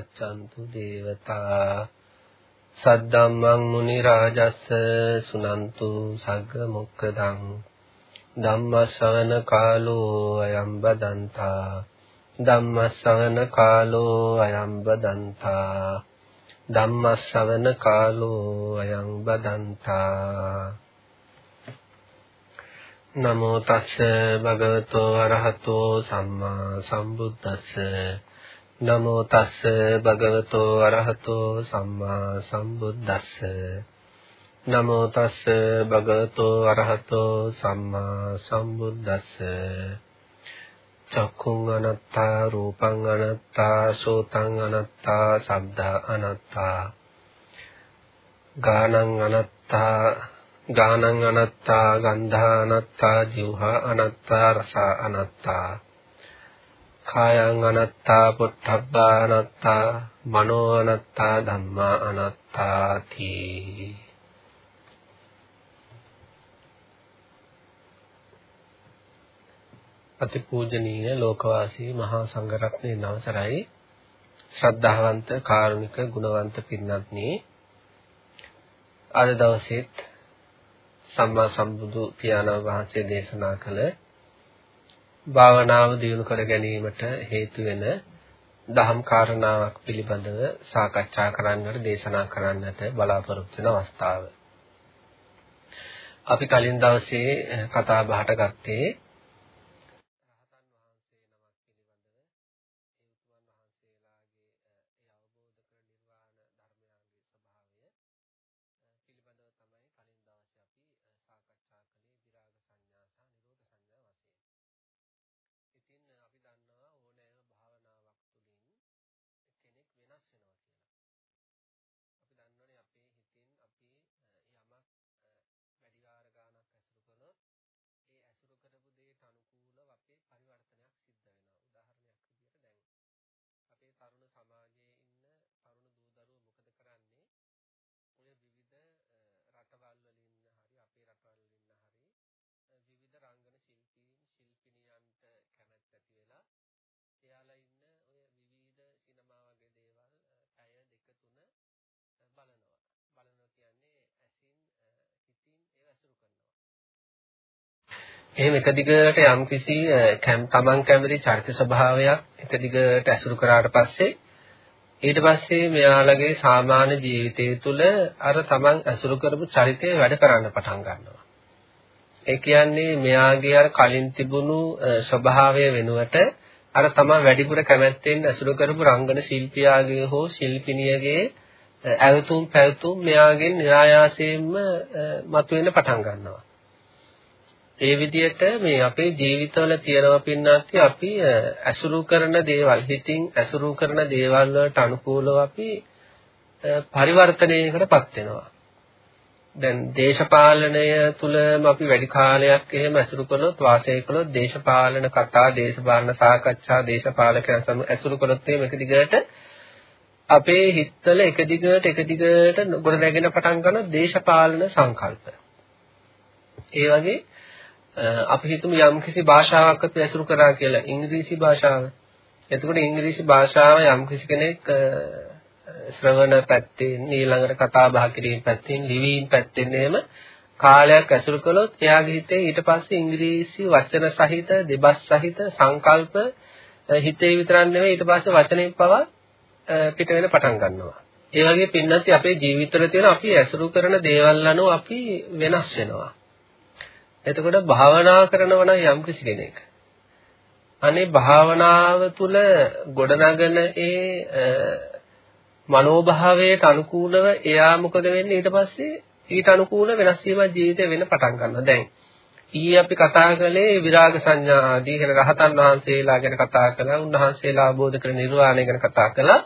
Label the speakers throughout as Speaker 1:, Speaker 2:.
Speaker 1: අරක්ඛච්ඡන්තු දේවතා සද්දම්මං මුනි රාජස්ස සුනන්තු සග්ග මොක්ඛදං ධම්ම ශ්‍රවණ කාලෝ අයම් බදන්තා ධම්ම ශ්‍රවණ කාලෝ අයම් බදන්තා ධම්ම ශ්‍රවණ කාලෝ අයං බදන්තා නමෝ තස්ස භගවතෝ අරහතෝ සම්මා සම්බුද්දස්ස නමෝ තස්ස භගවතෝ අරහතෝ සම්මා සම්බුද්දස්ස. නමෝ තස්ස භගවතෝ අරහතෝ සම්මා සම්බුද්දස්ස. චක්කුං අනත්තා රූපං අනත්තා සෝතං අනත්තා සබ්දා අනත්තා. ගානං අනත්තා ගානං අනත්තා ගන්ධා අනත්තා જીවහා අනත්තා රස අනත්තා. කායං අනත්තා පුට්ඨබ්බා අනත්තා මනෝ අනත්තා ධම්මා අනත්තාති. අතිපූජනීය ලෝකවාසී මහා සංඝරත්නයේ නවසරයි. ශ්‍රද්ධාවන්ත කාරුණික ගුණවන්ත පින්වත්නි අද දවසේත් සම්මා සම්බුදු පියාණන් වහන්සේ දේශනා කළ භාවනාව දියුණු කර ගැනීමට හේතු වෙන දහම් කාරණාවක් පිළිබඳව සාකච්ඡා කරන්නට දේශනා කරන්නට බලාපොරොත්තු වෙන අවස්ථාව. අපි කලින් දවසේ කතා බහට ගත්තේ ලෝකේ පරිවර්තනයක් සිද්ධ වෙනවා. උදාහරණයක් විදිහට දැන් අපේ තරුණ සමාජයේ ඉන්න තරුණ දූදරුවෝ මොකද කරන්නේ? ඔය විවිධ රටවල් වලින් හරි අපේ රටවල් වලින් හරි විවිධ රංගන ශිල්පීන් ශිල්පිනියන්ට කැමැත්ත ඇති වෙලා එහෙම එක දිගට යම්කිසි තමන් කැමති චරිත ස්වභාවයක් එක දිගට ඇසුරු කරාට පස්සේ ඊට පස්සේ මෙයාලගේ සාමාන්‍ය ජීවිතය තුළ අර තමන් ඇසුරු කරපු චරිතය වැඩ කරන්න පටන් ගන්නවා. ඒ කියන්නේ මෙයාගේ අර කලින් තිබුණු ස්වභාවය වෙනුවට අර තමන් වැඩිපුර කැමැත්තෙන් ඇසුරු කරපු රංගන ශිල්පියාගේ හෝ ශිල්පිනියගේ ඇවතුම් පැවතුම් මෙයාගෙන් નિરાයාසයෙන්ම මතුවෙන්න පටන් ගන්නවා. ඒ විදිහට මේ අපේ ජීවිතවල තියෙනවා පින්නත් අපි ඇසුරු කරන දේවල් හිතින් ඇසුරු කරන දේවල් වලට අනුකූලව අපි පරිවර්තනයකටපත් වෙනවා. දැන් දේශපාලනය තුලම අපි වැඩි කාලයක් එහෙම ඇසුරු කළොත් වාසය කළොත් දේශපාලන කතා, දේශපාලන සාකච්ඡා, දේශපාලකයන් සමග ඇසුරු කළොත් එහෙම එක දිගට අපේ හිතවල එක දිගට එක දිගට ගොඩ නැගෙන පටන් ගන්න දේශපාලන සංකල්ප. ඒ වගේ අපි හිතමු යම්කිසි භාෂාවක් අපි ඇසුරු කරා කියලා ඉංග්‍රීසි භාෂාව. එතකොට ඉංග්‍රීසි භාෂාව යම්කිසි කෙනෙක් ශ්‍රවණ පැත්තෙන් ඊළඟට කතා බහ කිරීම පැත්තෙන් ලිවීම පැත්තෙන් එහෙම කාලයක් ඇසුරු කළොත් එයාගේ හිතේ ඊට පස්සේ ඉංග්‍රීසි වචන සහිත දෙබස් සහිත සංකල්ප හිතේ විතරක් නෙවෙයි ඊට පස්සේ වචනෙන් පවා පිට වෙන පටන් ගන්නවා. ඒ වගේ පින්නත් අපේ ජීවිතවල තියෙන අපි ඇසුරු කරන දේවල් අනුව අපි වෙනස් වෙනවා. එතකොට භාවනා කරනවා නම් යම් කිසි කෙනෙක් අනේ භාවනාව තුළ ගොඩනගන ඒ මනෝභාවයට අනුකූලව එයා මොකද වෙන්නේ ඊට පස්සේ ඊට අනුකූල වෙනස් වීමක් ජීවිතේ වෙන්න පටන් ගන්නවා. දැන් ඊයේ අපි කතා කළේ විරාග සංඥා ආදී කියන රහතන් වහන්සේලා ගැන කතා කළා. උන්වහන්සේලා අවබෝධ කර නිර්වාණය ගැන කතා කළා.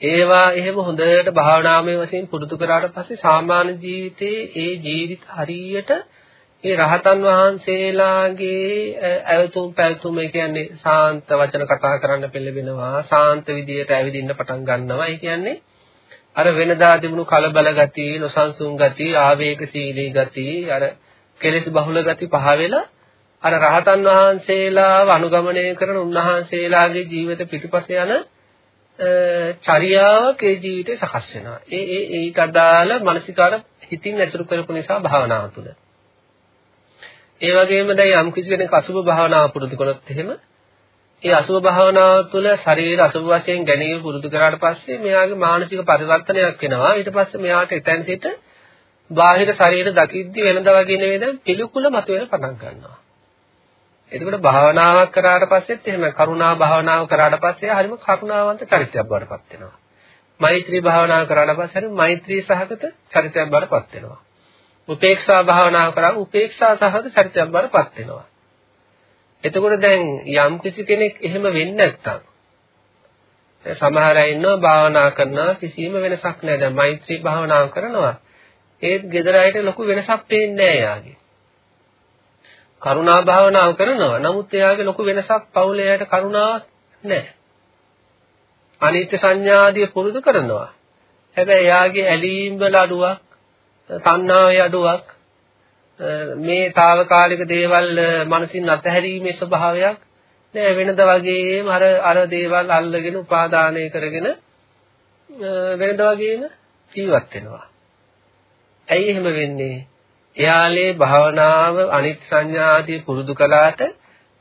Speaker 1: ඒවා එහෙම හොඳට භාවනාමය වශයෙන් පුරුදු කරාට පස්සේ සාමාන්‍ය ජීවිතයේ ඒ ජීවිත හරියට ඒ රහතන් වහන්සේලාගේ ඇවතුම් පැවතුම් ඒ කියන්නේ සාන්ත වචන කතා කරන්න පෙළඹෙනවා සාන්ත විදියට ඇවිදින්න පටන් ගන්නවා ඒ කියන්නේ අර වෙනදා තිබුණු කලබල ගති නොසන්සුන් ගති ආවේගශීලී ගති අර කෙලෙස් බහුල ගති පහ වෙලා අර රහතන් වහන්සේලාව අනුගමනය කරන උන්වහන්සේලාගේ ජීවිත පිටුපස යන චර්යාවක් ඒ ජීවිතේ සකස් වෙනවා. ඒ ඒ ඒකට අදාළ මානසිකාර හිතින් ඇසුරු කරපු නිසා භාවනාව තුළ. ඒ වගේම දැන් යම් කිසි කෙනෙක් අසුභ භාවනාව පුරුදු කළොත් එහෙම ඒ අසුභ භාවනාව තුළ ශරීර අසුභ වශයෙන් ගැනීම පුරුදු කරාට පස්සේ මෙයාගේ මානසික පරිවර්තනයක් වෙනවා. ඊට පස්සේ මෙයාට එතෙන් සිට බාහිර ශරීර දකිද්දි වෙනදා වගේ නෙවෙයි දැන් පිළිකුල මතුවෙන පටන් ගන්නවා. එතකොට භාවනාවක් කරාට පස්සෙත් එහෙම කරුණා භාවනාව කරාට පස්සේ හරිම කරුණාවන්ත චරිතයක් බවට පත් වෙනවා. මෛත්‍රී භාවනාව කරාට පස්සේ හරිම මෛත්‍රී සහගත චරිතයක් බවට පත් වෙනවා. උපේක්ෂා භාවනාව කරාම උපේක්ෂා සහගත චරිතයක් බවට පත් වෙනවා. එතකොට දැන් යම් කිසි කෙනෙක් එහෙම වෙන්නේ නැත්තම් සමහර අය ඉන්නවා භාවනා කරනවා කිසිම වෙනසක් නැහැ. දැන් මෛත්‍රී භාවනාව කරනවා. ඒත් gedara ayට ලොකු වෙනසක් පේන්නේ නැහැ යාගේ. කරුණා භාවනාව කරනවා. නමුත් එයාගේ ලොකු වෙනසක් පවුලේ අයට කරුණාවක් නැහැ. අනිත්‍ය සංඥාදිය පුරුදු කරනවා. හැබැයි එයාගේ ඇලීම් වල අඩුවක්, තණ්හාවේ අඩුවක්, මේ తాවකාලික දේවල් මනසින් අතහැරීමේ ස්වභාවයක් නෑ වෙනද වගේම අර අර දේවල් අල්ලගෙන උපාදානය කරගෙන වෙනද වගේම ජීවත් වෙනවා. ඇයි එහෙම වෙන්නේ? එයාලේ භාවනාව අනිත් සංඥා ආදී පුරුදු කළාට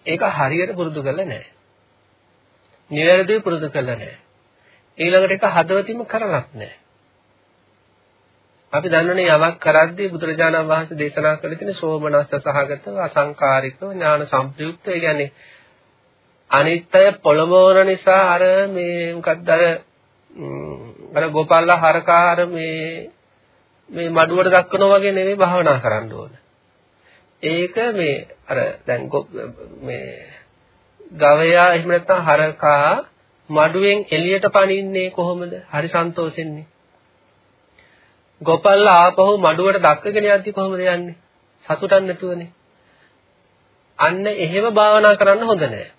Speaker 1: ඒක හරියට පුරුදු කරලා නැහැ. නිවැරදිව පුරුදු කරලා නැහැ. ඊළඟට ඒක හදවතින්ම කරලත් නැහැ. අපි දන්නනේ යමක් කරද්දී බුදුරජාණන් වහන්සේ දේශනා කළ තියෙන සෝමනස්ස සහගතව අසංකාරිකව ඥාන සම්ප්‍රයුක්ත ඒ කියන්නේ අනිත්‍ය පොළඹවන නිසා අර මේ මොකක්ද අර අර ගෝපාලලා හරකාර මේ මේ මඩුවට දක්වනවා වගේ නෙමෙයි භාවනා කරන්න ඕන. ඒක මේ අර දැන් මේ ගවයා එහෙම නැත්නම් හරකා මඩුවෙන් එළියට පනින්නේ කොහොමද? හරි සන්තෝෂෙන්නේ. ගොපල්ලා ආපහු මඩුවට දක්කගෙන යද්දි කොහොමද යන්නේ? සතුටක් නැතුවනේ. අන්න එහෙම භාවනා කරන්න හොඳ නෑ.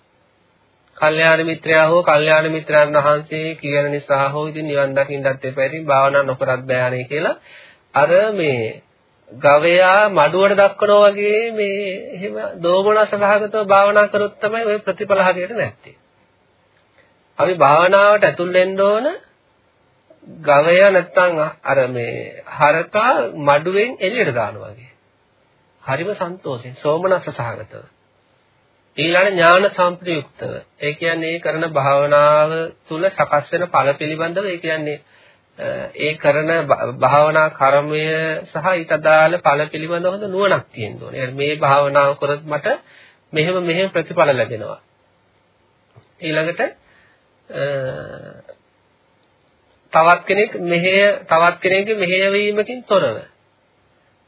Speaker 1: කල්යාණ මිත්‍රයා හෝ කල්යාණ මිත්‍රයන් වහන්සේ කියන නිසා හෝ ඉතින් නිවන් දකින්නත් එපා ඉතින් භාවනා නොකරත් බෑනේ කියලා අර මේ ගවයා මඩුවට දක්වනවා වගේ මේ එහෙම දෝමනස සහගතව භාවනා කරොත් තමයි ওই ප්‍රතිඵල හරියට නැත්තේ. අපි භාවනාවට ඇතුල් වෙන්න ඕන ගවයා නැත්තම් අර මේ හරකා මඩුවෙන් එළියට දානවා වගේ. හරිම සන්තෝෂෙන් සෝමනස්ස සහගතව. ඊළඟ ඥාන සම්ප්‍රයුක්තව. ඒ කියන්නේ කරන භාවනාව තුල සකස් වෙන ඵල පිළිබඳව ඒ කියන්නේ ඒ කරන භාවනා කර්මය සහ ඊට අදාළ ඵල පිළිබඳව හොඳ නුවණක් තියෙන්න ඕනේ. මේ භාවනාව කරොත් මට මෙහෙම මෙහෙම ප්‍රතිඵල ලැබෙනවා. ඊළඟට තවත් කෙනෙක් මෙහෙය තවත් කෙනෙක්ගේ මෙහෙයවීමකින් තොරව.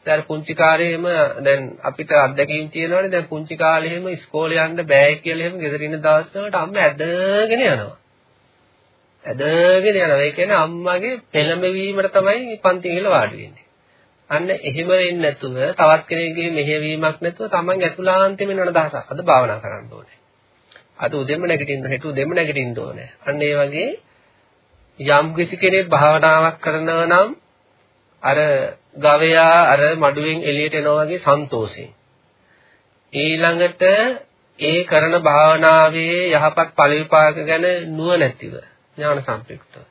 Speaker 1: දැන් පුංචි කාලේම දැන් අපිට අත්දැකීම් තියෙනවානේ දැන් පුංචි කාලේ එහෙම ඉස්කෝලේ යන්න බෑ කියලා එහෙම ගෙදර ඉන්න දවස් වලට අම්මා ඇදගෙන යනවා. ඇදගෙන යනවා. ඒ කියන්නේ අම්මගේ පෙළඹවීමට තමයි පන්ති ගිහලා වාඩි වෙන්නේ. අන්න එහෙම වෙන්නේ නැතුව තවත් කෙනෙක්ගේ මෙහෙයවීමක් නැතුව තමන් ඇතුළාන්තෙම වෙන අදහසක්. අද භාවනා කරන්න ඕනේ. අද උදෙම නැගිටින්න, හෙට උදෙම නැගිටින්න ඕනේ. අන්න ඒ වගේ යම් කිසි කෙනෙක් භාවනාවක් කරනවා නම් අර ගවයා අර මඩුවෙන් එළියට එනවා වගේ සන්තෝෂයෙන්. ඊළඟට ඒ කරන භාවනාවේ යහපත් ඵල විපාක ගැන නුවණැතිව ඥාන සම්ප්‍රයුක්තව.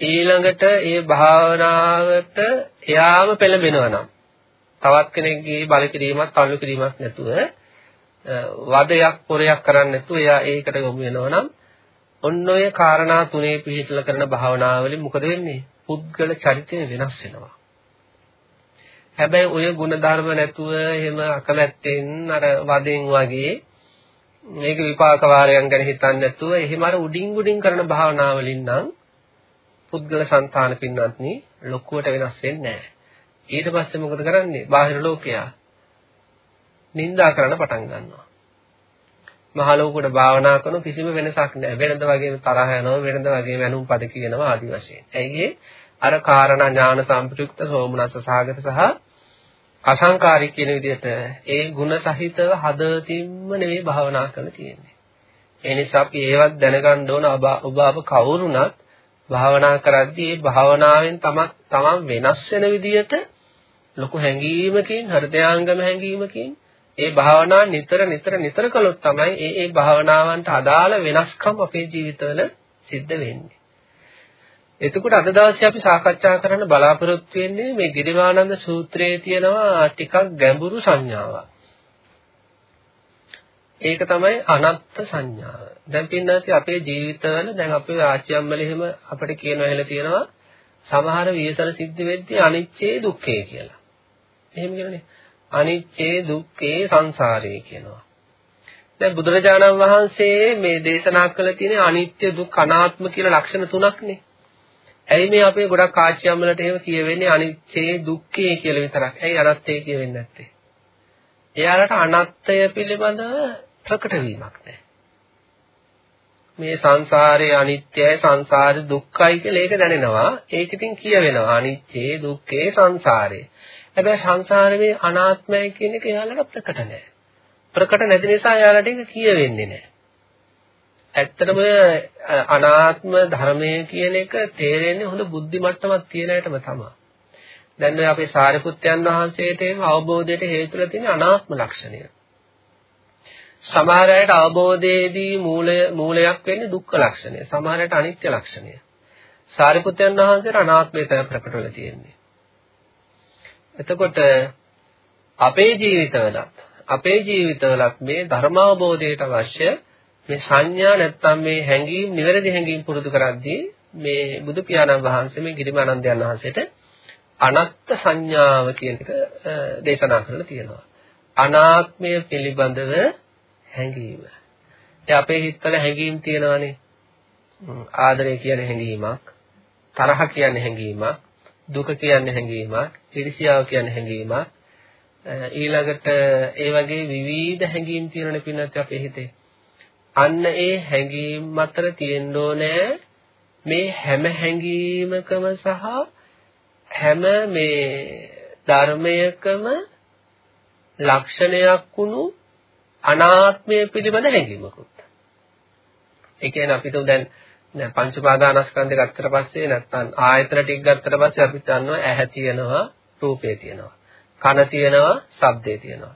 Speaker 1: ඊළඟට ඒ භාවනාවට එයාම පෙළඹෙනවා නම් තවත් කෙනෙක්ගේ බල කිරීමක් තල්ලු කිරීමක් නැතුව වදයක් පොරයක් කරන්නේ නැතුව එයා ඒකට යොමු වෙනවා නම් ඔන්න ඔය කාරණා තුනේ පිළිපදලා කරන භාවනාවලින් මොකද වෙන්නේ? පුද්ගල චරිතය වෙනස් වෙනවා. හැබැයි ඔය ಗುಣධර්ම නැතුව එහෙම අකමැත්තෙන් අර වදෙන් වගේ මේක විපාක වාරයන් ගැන හිතන්නේ නැතුව එහෙම අර උඩින් උඩින් කරන භාවනාවලින් නම් පුද්ගල సంతාන පින්වත්නි ලොකුවට වෙනස් වෙන්නේ නැහැ. ඊට පස්සේ මොකද කරන්නේ? බාහිර ලෝකයා නිඳා කරන්න පටන් ගන්නවා. මහලෝකෙට භාවනා කරන කිසිම වෙනසක් නැහැ. වෙනද වගේම තරහ යනවා, වෙනද වගේම ඇනුම් පද කියනවා ආදි වශයෙන්. ඇයි අර කාරණා ඥාන සම්ප්‍රයුක්ත සෝමනස්ස සාගත සහ අසංකාරික කියන විදිහට ඒ ಗುಣ සහිතව හදතින්ම නෙවෙයි භාවනා කරන්න තියෙන්නේ. ඒ නිසා අපි ඒවත් දැනගන්න ඕන ඔබ අප කවුරුණත් භාවනා කරද්දී ඒ භාවනාවෙන් තමක් තමන් වෙනස් වෙන විදිහට ලොකු හැඟීමකින් හෘදයාංගම හැඟීමකින් ඒ භාවනා නිතර නිතර නිතර කළොත් තමයි ඒ ඒ භාවනාවන්ට අදාළ වෙනස්කම් අපේ ජීවිතවල සිද්ධ වෙන්නේ. එතකොට අද දවසේ අපි සාකච්ඡා කරන්න බලාපොරොත්තු වෙන්නේ මේ ගිරිමානන්ද සූත්‍රයේ තියෙනවා ටිකක් ගැඹුරු සංඥාවක්. ඒක තමයි අනත්ත් සංඥාව. දැන් පින්නත් අපේ ජීවිතවල දැන් අපේ ආච්චියම්මල එහෙම අපිට කියනවා එහෙල තියෙනවා සමහර වියසන සිද්ධ වෙද්දී අනිච්චේ දුක්ඛේ කියලා. එහෙම කියනනේ. අනිච්චේ දුක්ඛේ සංසාරේ කියනවා. දැන් බුදුරජාණන් වහන්සේ මේ දේශනා කළ තියෙන අනිත්‍ය දුක් අනාත්ම කියන ලක්ෂණ තුනක්නේ. ඇයි මේ අපේ ගොඩක් ආච්චියම්මලට එහෙම කියවෙන්නේ අනිච්චේ දුක්ඛේ කියලා විතරක්. ඇයි අනත්තේ කියවෙන්නේ නැත්තේ? එයාලට අනත්තය පිළිබඳව ප්‍රකට වීමක් නැහැ. මේ සංසාරේ අනිත්‍යයි සංසාරේ දුක්ඛයි කියලා ඒක දැනෙනවා. ඒක ඉතින් කියවෙනවා අනිත්‍යේ දුක්ඛේ සංසාරේ. හැබැයි සංසාරේ අනාත්මයි කියන එක එයාලට ප්‍රකට නැහැ. ප්‍රකට නැති නිසා එයාලට ඒක කියවෙන්නේ නැහැ. ඇත්තටම අනාත්ම ධර්මය කියන එක තේරෙන්නේ හොඳ බුද්ධි මට්ටමක් තියෙන අයටම තමයි. දැන් ඔය අපේ සාරිපුත්යන් වහන්සේට එහෙම අවබෝධයට හේතුලා තියෙන අනාත්ම ලක්ෂණය. සමහර අයට අවබෝධයේදී මූලය මූලයක් වෙන්නේ දුක්ඛ ලක්ෂණය. සමහර අයට අනිත්‍ය ලක්ෂණය. සාරිපුත්යන් වහන්සේට අනාත්මය තමයි ප්‍රකට වෙලා තියෙන්නේ. එතකොට අපේ ජීවිතවලත් අපේ ජීවිතවලත් මේ ධර්ම අවබෝධයට අවශ්‍ය මේ සංඥා නැත්තම් මේ හැඟීම් නිවැරදි හැඟීම් පුරුදු කරද්දී මේ බුදු පියාණන් වහන්සේ මේ ගිරිමානන්දයන් වහන්සේට අනත්ත් සංඥාව කියන එක දේශනා කරලා තියෙනවා. අනාත්මය පිළිබඳව හැඟීම. ඒ අපේ හිතවල හැඟීම් තියෙනවානේ. ආදරය කියන්නේ හැඟීමක්, තරහ කියන්නේ හැඟීමක්, දුක කියන්නේ හැඟීමක්, ඊර්ෂ්‍යාව කියන්නේ හැඟීමක්. ඊළඟට ඒ වගේ විවිධ හැඟීම් තියෙනනේ පින්නත් අපේ හිතේ. අන්න ඒ හැඟීම් අතර තියෙන්න ඕනේ මේ හැම හැඟීමකම සහ හැම මේ ධර්මයකම ලක්ෂණයක් වුණු අනාත්මය පිළිබඳ හැඟීමකුත්. ඒ කියන්නේ අපිට දැන් දැන් පංච පාදානස්කන්ධය ගත්තට පස්සේ නැත්නම් ආයතන ටික ගත්තට පස්සේ අපිට දන්නවා ඇහැ තියෙනවා, රූපේ තියෙනවා. කන තියෙනවා, ශබ්දේ තියෙනවා.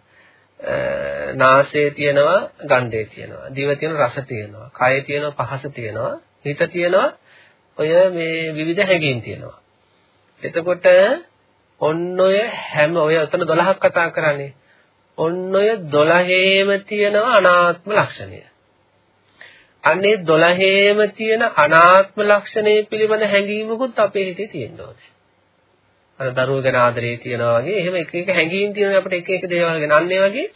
Speaker 1: නාසය තියෙනවා, ගන්ධය තියෙනවා. දිව තියෙනවා, රස තියෙනවා. කය තියෙනවා, පහස තියෙනවා. හිත තියෙනවා, ඔය මේ විවිධ හැඟීම් තියෙනවා. එතකොට ඔන්න ඔය හැම ඔය උතන 12ක් කතා කරන්නේ ඔන්න ඔය 12ේම තියෙනවා අනාත්ම ලක්ෂණය. අන්නේ 12ේම තියෙන අනාත්ම ලක්ෂණය පිළිබඳ හැඟීමකුත් අපේ හිතේ තියෙන්න ඕනේ. අර දරුවෝ ගැන ආදරේ තියනවා වගේ එහෙම එක එක හැඟීම් තියෙනවා අපිට එක එක දේවල් ගැන. අන්න වගේ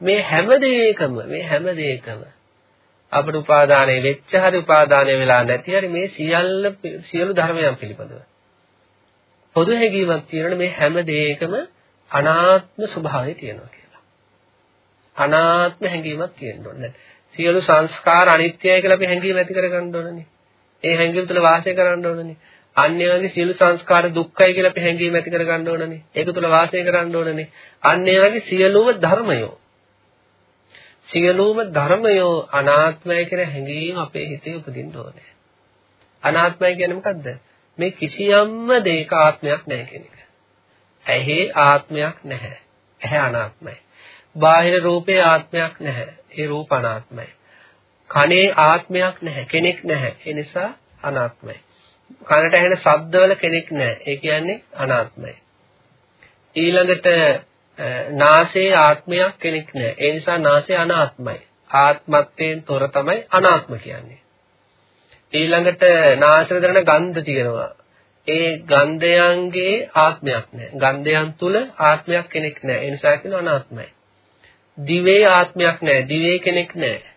Speaker 1: මේ හැම දෙයකම මේ හැම දෙයකම අපිට උපාදානය වෙච්ච හරි උපාදානය වෙලා නැති හරි මේ සියල්ල සියලු ධර්මයන් පිළිබඳව පොදු හැඟීමක් තියෙනවනේ මේ හැම දෙයකම අනාත්ම ස්වභාවය තියෙනවා අනාත්ම හැඟීමක් තියෙන්න ඕනේ. සියලු සංස්කාර අනිත්‍යයි කියලා අපි හැඟීම ඇති කරගන්න ඕනනේ. ඒ හැඟීම තුළ වාසය කරන්න ඕනනේ. අන්‍ය වගේ සියලු සංස්කාර දුක්ඛයි කියලා අපි හැඟීම ඇති කරගන්න ඕනනේ. ඒක තුළ වාසය කරන්න ඕනනේ. අන්‍ය වගේ සියලුම ධර්මයෝ සියලුම ධර්මයෝ අනාත්මයි කියන හැඟීම අපේ හිතේ උපදින්න ඕනේ. අනාත්මයි කියන්නේ මොකද්ද? මේ කිසියම්ම දෙයක ආත්මයක් නැහැ කියන එක. ඇහි ආත්මයක් නැහැ. ඇහැ අනාත්මයි. බාහිර රූපේ ආත්මයක් නැහැ. ඒ රූප අනාත්මයි. කනේ ආත්මයක් නැහැ. කෙනෙක් නැහැ. ඒ නිසා අනාත්මයි. කනට ඇහෙන ශබ්දවල කෙනෙක් නැහැ. ඒ කියන්නේ අනාත්මයි. ඊළඟට නාසයේ ආත්මයක් කෙනෙක් නැහැ. ඒ නිසා නාසය අනාත්මයි. ආත්මත්වයෙන් තොර තමයි අනාත්ම කියන්නේ. ඊළඟට නාසය දරන ගන්ධ තියෙනවා. ඒ ගන්ධයන්ගේ ආත්මයක් නැහැ. ගන්ධයන් තුල ආත්මයක් කෙනෙක් නැහැ. ඒ නිසා කියන අනාත්මයි. දිවේ ආත්මයක් නැහැ. දිවේ කෙනෙක් නැහැ.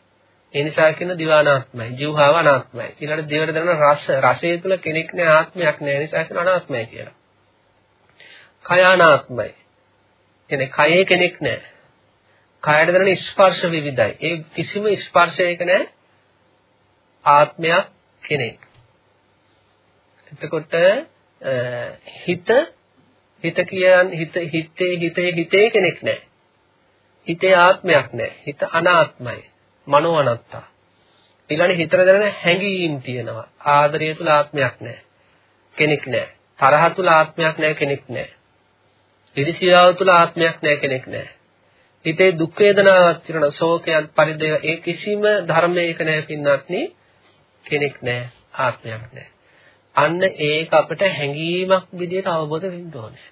Speaker 1: ඒ නිසා කියන දිවානාත්මයි. ජීවහාව අනාත්මයි. ඊළඟට දිවට දැනෙන රස, රසය තුල කෙනෙක් නැහැ ආත්මයක් නැහැ. ඒ නිසා කියන අනාත්මයි කියලා. කය අනාත්මයි. කියන්නේ කයේ කෙනෙක් නැහැ. කයට දැනෙන ස්පර්ශ විවිධයි. ඒ කිසිම ස්පර්ශයක නැහැ ආත්මයක් කෙනෙක්. එතකොට හිත හිත කියන්නේ හිත හිතේ හිතේ හිතේ කෙනෙක් නැහැ. හිතේ ආත්මයක් නැහැ. හිත අනාත්මයි. මනෝ අනත්තා. ඊළඟ හිතට දැනෙන හැඟීම් තියෙනවා. ආදරය තුල ආත්මයක් නැහැ. කෙනෙක් නැහැ. තරහ තුල ආත්මයක් නැහැ කෙනෙක් නැහැ. ඉරිසියාව තුල ආත්මයක් නැහැ කෙනෙක් නැහැ. හිතේ දුක් වේදනාවක් තියෙන ශෝකයක් පරිදේව ඒ කිසිම ධර්මයක නැහැ පින්නත් කෙනෙක් නැහැ ආත්මයක් නැහැ. අන්න ඒක අපිට හැඟීමක් විදිහට අවබෝධ වෙන්න ඕනේ.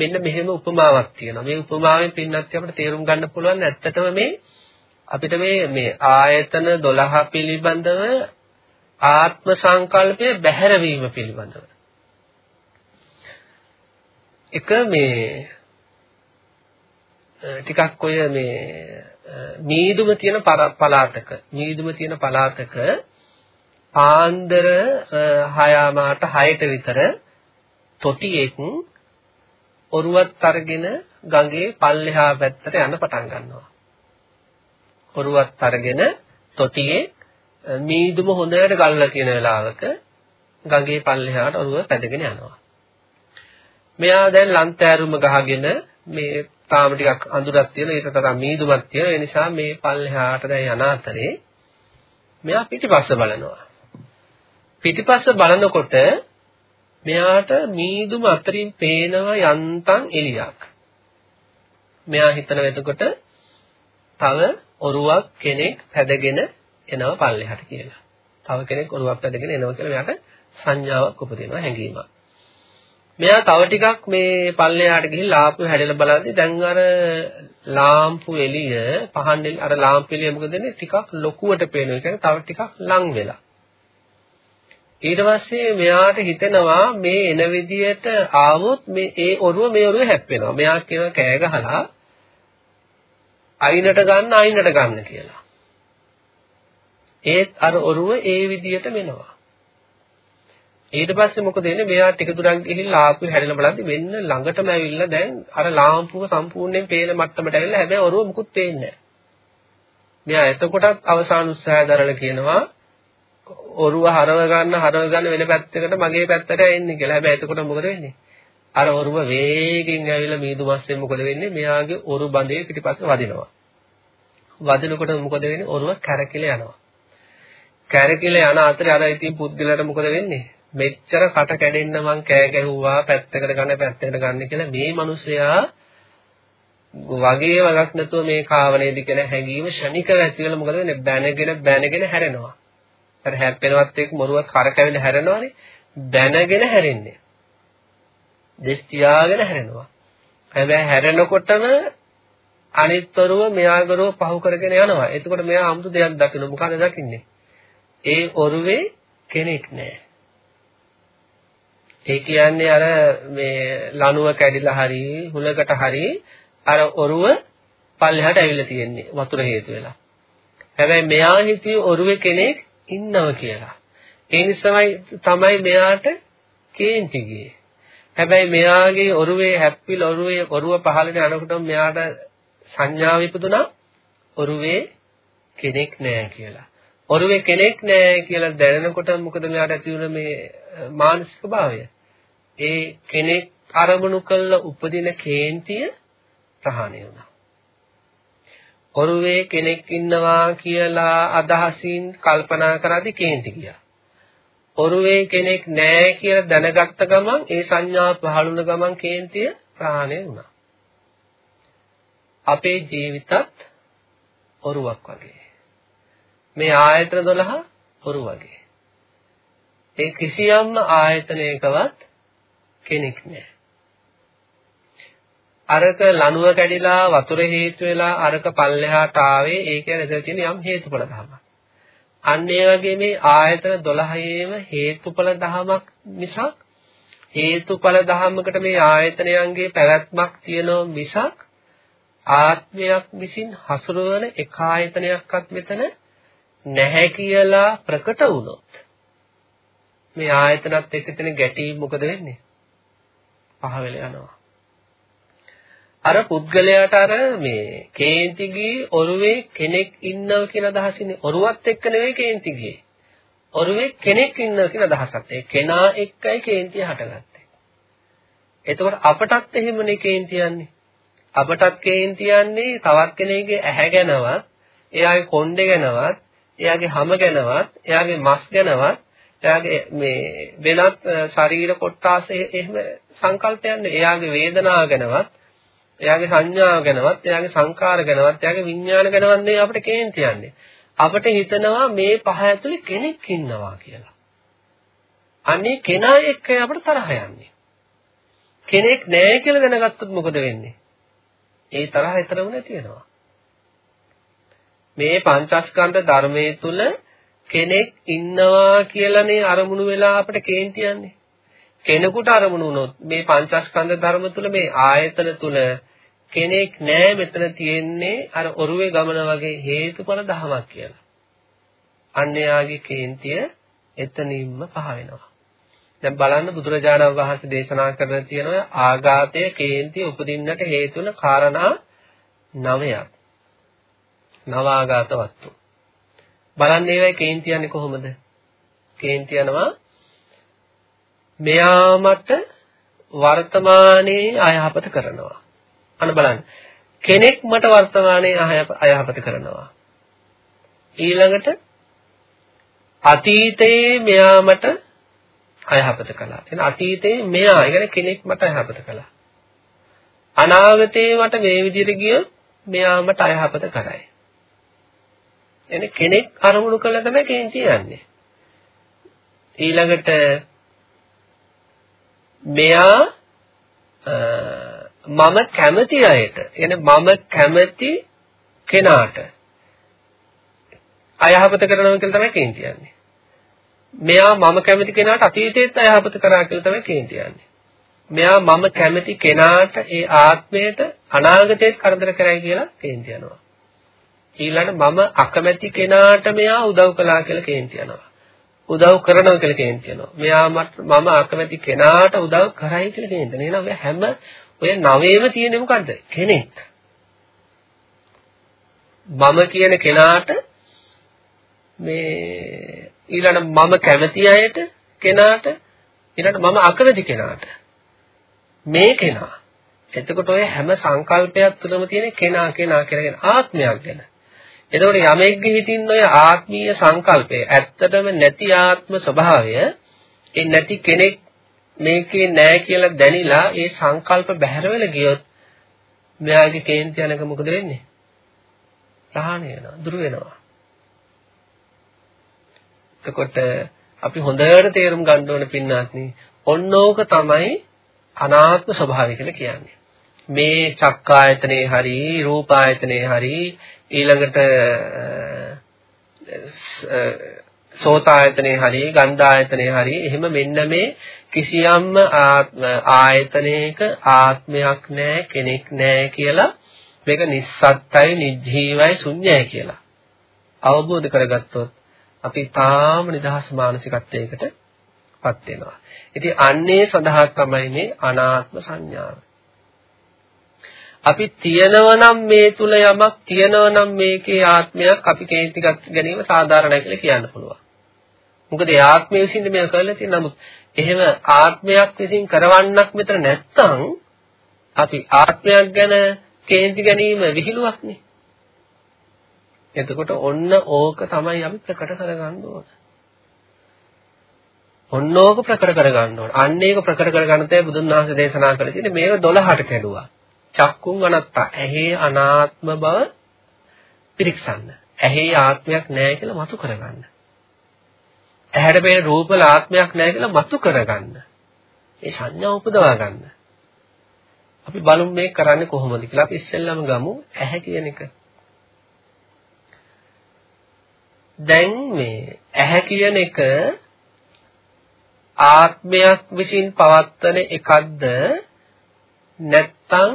Speaker 1: මෙන්න මෙහෙම උපමාවක් තියෙනවා. මේ උපමාවෙන් පින්නත් අපිට තේරුම් ගන්න පුළුවන් ඇත්තටම මේ අපිට මේ මේ ආයතන 12 පිළිබඳව ආත්ම සංකල්පය බැහැරවීම පිළිබඳව. එක මේ ටිකක් ඔය මේ මීදුම තියෙන පළාතක මීදුම තියෙන පළාතක පාන්දර 6 මාට 6ට විතර තොටියෙක් ඔරුවත් අරගෙන ගඟේ පල්ලෙහා පැත්තට යන්න පටන් ගන්නවා. ඔරුවත් අරගෙන තොටියේ මීදුම හොඳට ගල්ලා තියෙන වෙලාවක ගඟේ පල්ලෙහාට ඔරුව පැදගෙන යනවා. මෙයා දැන් ලන්තෑරුම ගහගෙන මේ තාම ටිකක් අඳුරක් තියෙන ඒක තරම් මීදුමක් තියෙන ඒ නිසා මේ පල්ලෙහාට දැන් යන අතරේ මෙයා පිටිපස්ස බලනවා. පිටිපස්ස බලනකොට මෙයාට මීදුම අතරින් පේනවා යන්තම් එලියක්. මෙයා හිතන වෙතකොට තව ඔරුවක් කෙනෙක් පැදගෙන එනවා පල්ලෙහාට කියලා. තව කෙනෙක් ඔරුවක් පැදගෙන එනවා කියලා මෙයාට සංඥාවක් උපදිනවා හැඟීමක්. මෙයා තව ටිකක් මේ පල්ලෙහාට ගිහිල්ලා ආපු හැඩල බලද්දි දැන් අර ලාම්පු එළිය පහන් එළිය අර ලාම්පු එළිය මොකද වෙන්නේ ටිකක් ලොකුවට පේනවා. ඒ කියන්නේ තව ටිකක් ලං වෙලා. ඊට පස්සේ මෙයාට හිතෙනවා මේ එන විදියට ආවොත් මේ ඒ ඔරුව මේ ඔරුව හැප්පෙනවා. මෙයා කියන කෑ ගහලා අයිනට ගන්න අයිනට ගන්න කියලා. ඒත් අර ඔරුව ඒ විදියට මෙනවා. ඊට පස්සේ මොකද වෙන්නේ? මෙයා ටික දුරක් ගිහිල්ලා ආපු හැරෙලා බලද්දි මෙන්න ළඟටම ඇවිල්ලා දැන් අර ලාම්පුව සම්පූර්ණයෙන් පේන මට්ටමට ඇවිල්ලා හැබැයි ඔරුව මුකුත් පේන්නේ නැහැ. මෙයා එතකොටත් අවසාන උත්සාහය දරලා කියනවා ඔරුව හරව ගන්න හරව ගන්න වෙන පැත්තකට මගේ පැත්තට එන්නේ කියලා. හැබැයි එතකොට මොකද වෙන්නේ? අර ඔරුව වේගෙන් ඇවිල්ලා මීදු මස්සෙන් මොකද වෙන්නේ? මෙයාගේ ඔරු බඳේ පිටිපස්ස වදිනවා. වදිනකොට මොකද වෙන්නේ? ඔරුව කැරකිලා යනවා. කැරකිලා යන අතරේ අර ඉතින් පුද්ගලයාට මොකද වෙන්නේ? මෙච්චර කට කැඩෙන්න මං කෑ ගැහුවා පැත්තකට ගන්න පැත්තකට ගන්න කියලා මේ මිනිසයා වගේ වගක් නැතුව මේ කාවනේදී කියන හැඟීම ෂණිකව ඇති වෙලා මොකද වෙන්නේ බැනගෙන බැනගෙන හැරෙනවා. අර හැප්පෙනවත් එක්ක මොරුව කරකැවිලා හැරෙනවානේ. බැනගෙන හැරෙන්නේ. දෙස් තියාගෙන හැරෙනවා. හැබැයි හැරෙනකොටම අනිත්තරුව මෙයාගරව පහු කරගෙන යනවා. එතකොට මෙයා 아무තු දෙයක් දකින්න මොකද දකින්නේ? ඒ ඔරුවේ කෙනෙක් නැහැ. ඒ කියන්නේ අර මේ ලණුව කැඩිලා හරි හුලකට හරි අර ඔරුව පල්ලෙහාට ඇවිල්ලා තියෙන්නේ වතුර හේතු වෙලා. හැබැයි මෙයා හිතුවේ ඔරුවේ කෙනෙක් ඉන්නව කියලා. ඒ නිසායි තමයි මෙයාට කේන්ති ගියේ. හැබැයි මෙයාගේ ඔරුවේ හැප්පිල ඔරුවේ ඔරුව පහළට යනකොට මෙයාට සංඥාව ඉපදුනා ඔරුවේ කෙනෙක් නෑ කියලා. ඔරුවේ කෙනෙක් නෑ කියලා දැනෙනකොට මොකද මෙයාට ඇති වුණ මේ මානසික භාවය? ඒ කෙනෙක් අරමුණු කළ උපදින කේන්තිය ප්‍රහාණය වුණා. ඔරුවේ කෙනෙක් ඉන්නවා කියලා අදහසින් කල්පනා කරද්දී කේන්ති ගියා. ඔරුවේ කෙනෙක් නැහැ කියලා දැනගත්ත ගමන් ඒ සංඥා පහළුන ගමන් කේන්තිය ප්‍රහාණය වුණා. අපේ ජීවිතත් ඔරුවක් වගේ. මේ ආයතන 12 ඔරු වගේ. ඒ කිසියම් ආයතනයකවත් කෙනෙක් නැහැ. අරක ලණුව කැඩිලා වතුර හේතු වෙලා අරක පල්ලෙහාට ආවේ ඒ කියන්නේ එතන තියෙන යම් හේතුඵල ධමයක්. අන්න ඒ වගේ මේ ආයතන 12ේම හේතුඵල ධමයක් මිසක් හේතුඵල ධමයකට මේ ආයතනයන්ගේ පැවැත්මක් තියෙනව මිසක් ආත්මයක් විසින් හසුරවන එක ආයතනයක්වත් මෙතන නැහැ කියලා ප්‍රකට වුණොත් මේ ආයතනත් එක්ක තියෙන ගැටීම මොකද වෙන්නේ? පහ වෙලා යනවා. අර පුද්ගලයාට අර මේ කේන්ති ගියේ ඔරුවේ කෙනෙක් ඉන්නව කියන අදහසින්නේ ඔරුවත් එක්ක නෙවෙයි කේන්ති ගියේ. ඔරුවේ කෙනෙක් ඉන්නව කියන අදහසත් ඒ කෙනා එක්කයි කේන්තිය හටගත්තේ. එතකොට අපටත් එහෙමනේ කේන්ති යන්නේ. අපටත් කේන්ති යන්නේ තවත් කෙනෙකුගේ ඇහැ ගැනවත්, එයාගේ කොණ්ඩේ ගැනවත්, එයාගේ හම ගැනවත්, එයාගේ මස් ගැනවත්, එයාගේ මේ වෙනත් ශරීර කොටාස එහෙම සංකල්පයන්නේ එයාගේ වේදනාව ගැනවත් එයාගේ සංඥාව ගැනවත්, එයාගේ සංකාර ගැනවත්, එයාගේ විඥාන ගැනවත් නේ අපිට කේන්ති යන්නේ. අපිට හිතනවා මේ පහ ඇතුලේ කෙනෙක් ඉන්නවා කියලා. අනේ කෙනා එක්ක අපිට තරහ යන්නේ. කෙනෙක් නැහැ කියලා දැනගත්තොත් මොකද වෙන්නේ? ඒ තරහ ඊතරම නැති වෙනවා. මේ පංචස්කන්ධ ධර්මයේ තුල කෙනෙක් ඉන්නවා කියලානේ අරමුණු වෙලා අපිට කේන්ති යන්නේ. කෙනෙකුට අරමුණු වුණොත් මේ පංචස්කන්ධ ධර්ම තුල මේ ආයතන තුල කෙනෙක් නෑ මෙතන තියෙන්නේ අර ඔරුවේ ගමන වගේ හේතුඵල ධමයක් කියලා. අන්‍යයාගේ කේන්තිය එතනින්ම පහ වෙනවා. දැන් බලන්න බුදුරජාණන් වහන්සේ දේශනා කරලා තියෙනවා ආඝාතය කේන්තිය උපදින්නට හේතු වෙන කාරණා නවයක්. නවාඝාත වස්තු. බලන්න ඒවයි කේන්ති යන්නේ කොහොමද? කේන්ති යනවා මෙයා මට වර්තමානයේ අයහපත කරනවා. අන්න බලන්න. කෙනෙක් මට වර්තමානයේ අයහපත කරනවා. ඊළඟට අතීතයේ මෙයා මට අයහපත කළා. එහෙනම් අතීතයේ මෙයා, ඒ කෙනෙක් මට අයහපත කළා. අනාගතයේ මට මේ විදිහට ගියොත් මෙයා මට අයහපත කරයි. එනේ කෙනෙක් අරමුණු කළා තමයි කේන්ති යන්නේ. ඊළඟට මෙයා මම කැමති අයට එන මම කැමති කෙනාට අයහපත කරනවා කියලා තමයි කේන් කියන්නේ. මෙයා මම කැමති කෙනාට අතීතයේත් අයහපත කරා කියලා තමයි කේන් කියන්නේ. මෙයා මම කැමති කෙනාට ඒ ආත්මයට අනාගතයේත් කරදර කරයි කියලා කේන් කියනවා. ඊළඟට මම අකමැති කෙනාට මෙයා උදව් කළා කියලා කේන් කියනවා. උදව් කරනවා කියලා කේන් කියනවා. මෙයා මම අකමැති කෙනාට උදව් කරයි කියලා කේන් දෙනවා. එහෙනම් හැම ඔය නවයේම තියෙන්නේ මොකද්ද? කෙනෙක්. මම කියන කෙනාට මේ ඊළඟ මම කැමති අයට කෙනාට ඊළඟ මම අකමැති කෙනාට මේ කෙනා එතකොට ඔය හැම සංකල්පයක් තුළම තියෙන කෙනා කෙනා කියන ආත්මයක් ගැන එතකොට යමෙක්ගේ හිතින් ඔය ආත්මීය සංකල්පය ඇත්තටම නැති ආත්ම ස්වභාවය ඒ නැති කෙනෙක් මේකේ නෑ කියලා දැනිලා ඒ සංකල්ප බැහැරවෙල ගියොත් මෙයාගේ කේන්ති යනක මොකද වෙන්නේ? ප්‍රහාණය වෙනවා, දුර වෙනවා. එතකොට අපි හොඳට තේරුම් ගන්න ඕන පින්නාත්නි, ඔන්නෝක තමයි අනාත්ම ස්වභාවය කියලා කියන්නේ. මේ චක්කායතනේ හරි රූපායතනේ හරි ඊළඟට සෝතායතනේ හරි ගන්ධායතනේ හරි එහෙම මෙන්න මේ කිසියම්ම ආයතනයක ආත්මයක් නැහැ කෙනෙක් නැහැ කියලා මේක නිස්සත්තයි නිජීවයි ශුන්‍යයි කියලා අවබෝධ කරගත්තොත් අපි තාම නිදහස් මානසිකත්වයකට පත් වෙනවා. ඉතින් අන්නේ සඳහා තමයි මේ අනාත්ම සංඥාව. අපි තියනවා නම් මේ තුල යමක් තියනවා නම් මේකේ ආත්මයක් අපි කේන්ති ගැනීම සාධාරණයි කියලා කියන්න පුළුවන්. මොකද ඒ ආත්මය විසින් මේ කරලා තියෙන නමුත් එහෙම ආත්මයක් විසින් කරවන්නක් මෙතන නැත්තම් අපි ආත්මයක් ගැන කේන්ති ගැනීම විහිළුවක් නේ. එතකොට ඔන්න ඕක තමයි අපි ප්‍රකට කරගන්න ඕන. ඔන්න ඕක ප්‍රකට කරගන්න ඕන. අන්න ඒක ප්‍රකට කරගන්න තේ බුදුන් වහන්සේ දේශනා කළ තියෙන්නේ මේක 12ට කැඩුවා. චක්කුන් අනත්තා ඇහි අනාත්ම බව පිරික්සන්න. ඇහි ආත්මයක් නැහැ කියලා මතු කරගන්න. ඇහැට පේන රූපවල ආත්මයක් නැහැ කියලා මතු කරගන්න. ඒ සංඥා උපදවා ගන්න. අපි බලමු මේක කරන්නේ කොහොමද කියලා. අපි ඉස්සෙල්ලාම ගමු ඇහැ කියන එක. දැන් මේ ඇහැ කියන එක ආත්මයක් විසින් පවත්වන එකක්ද නැත්නම්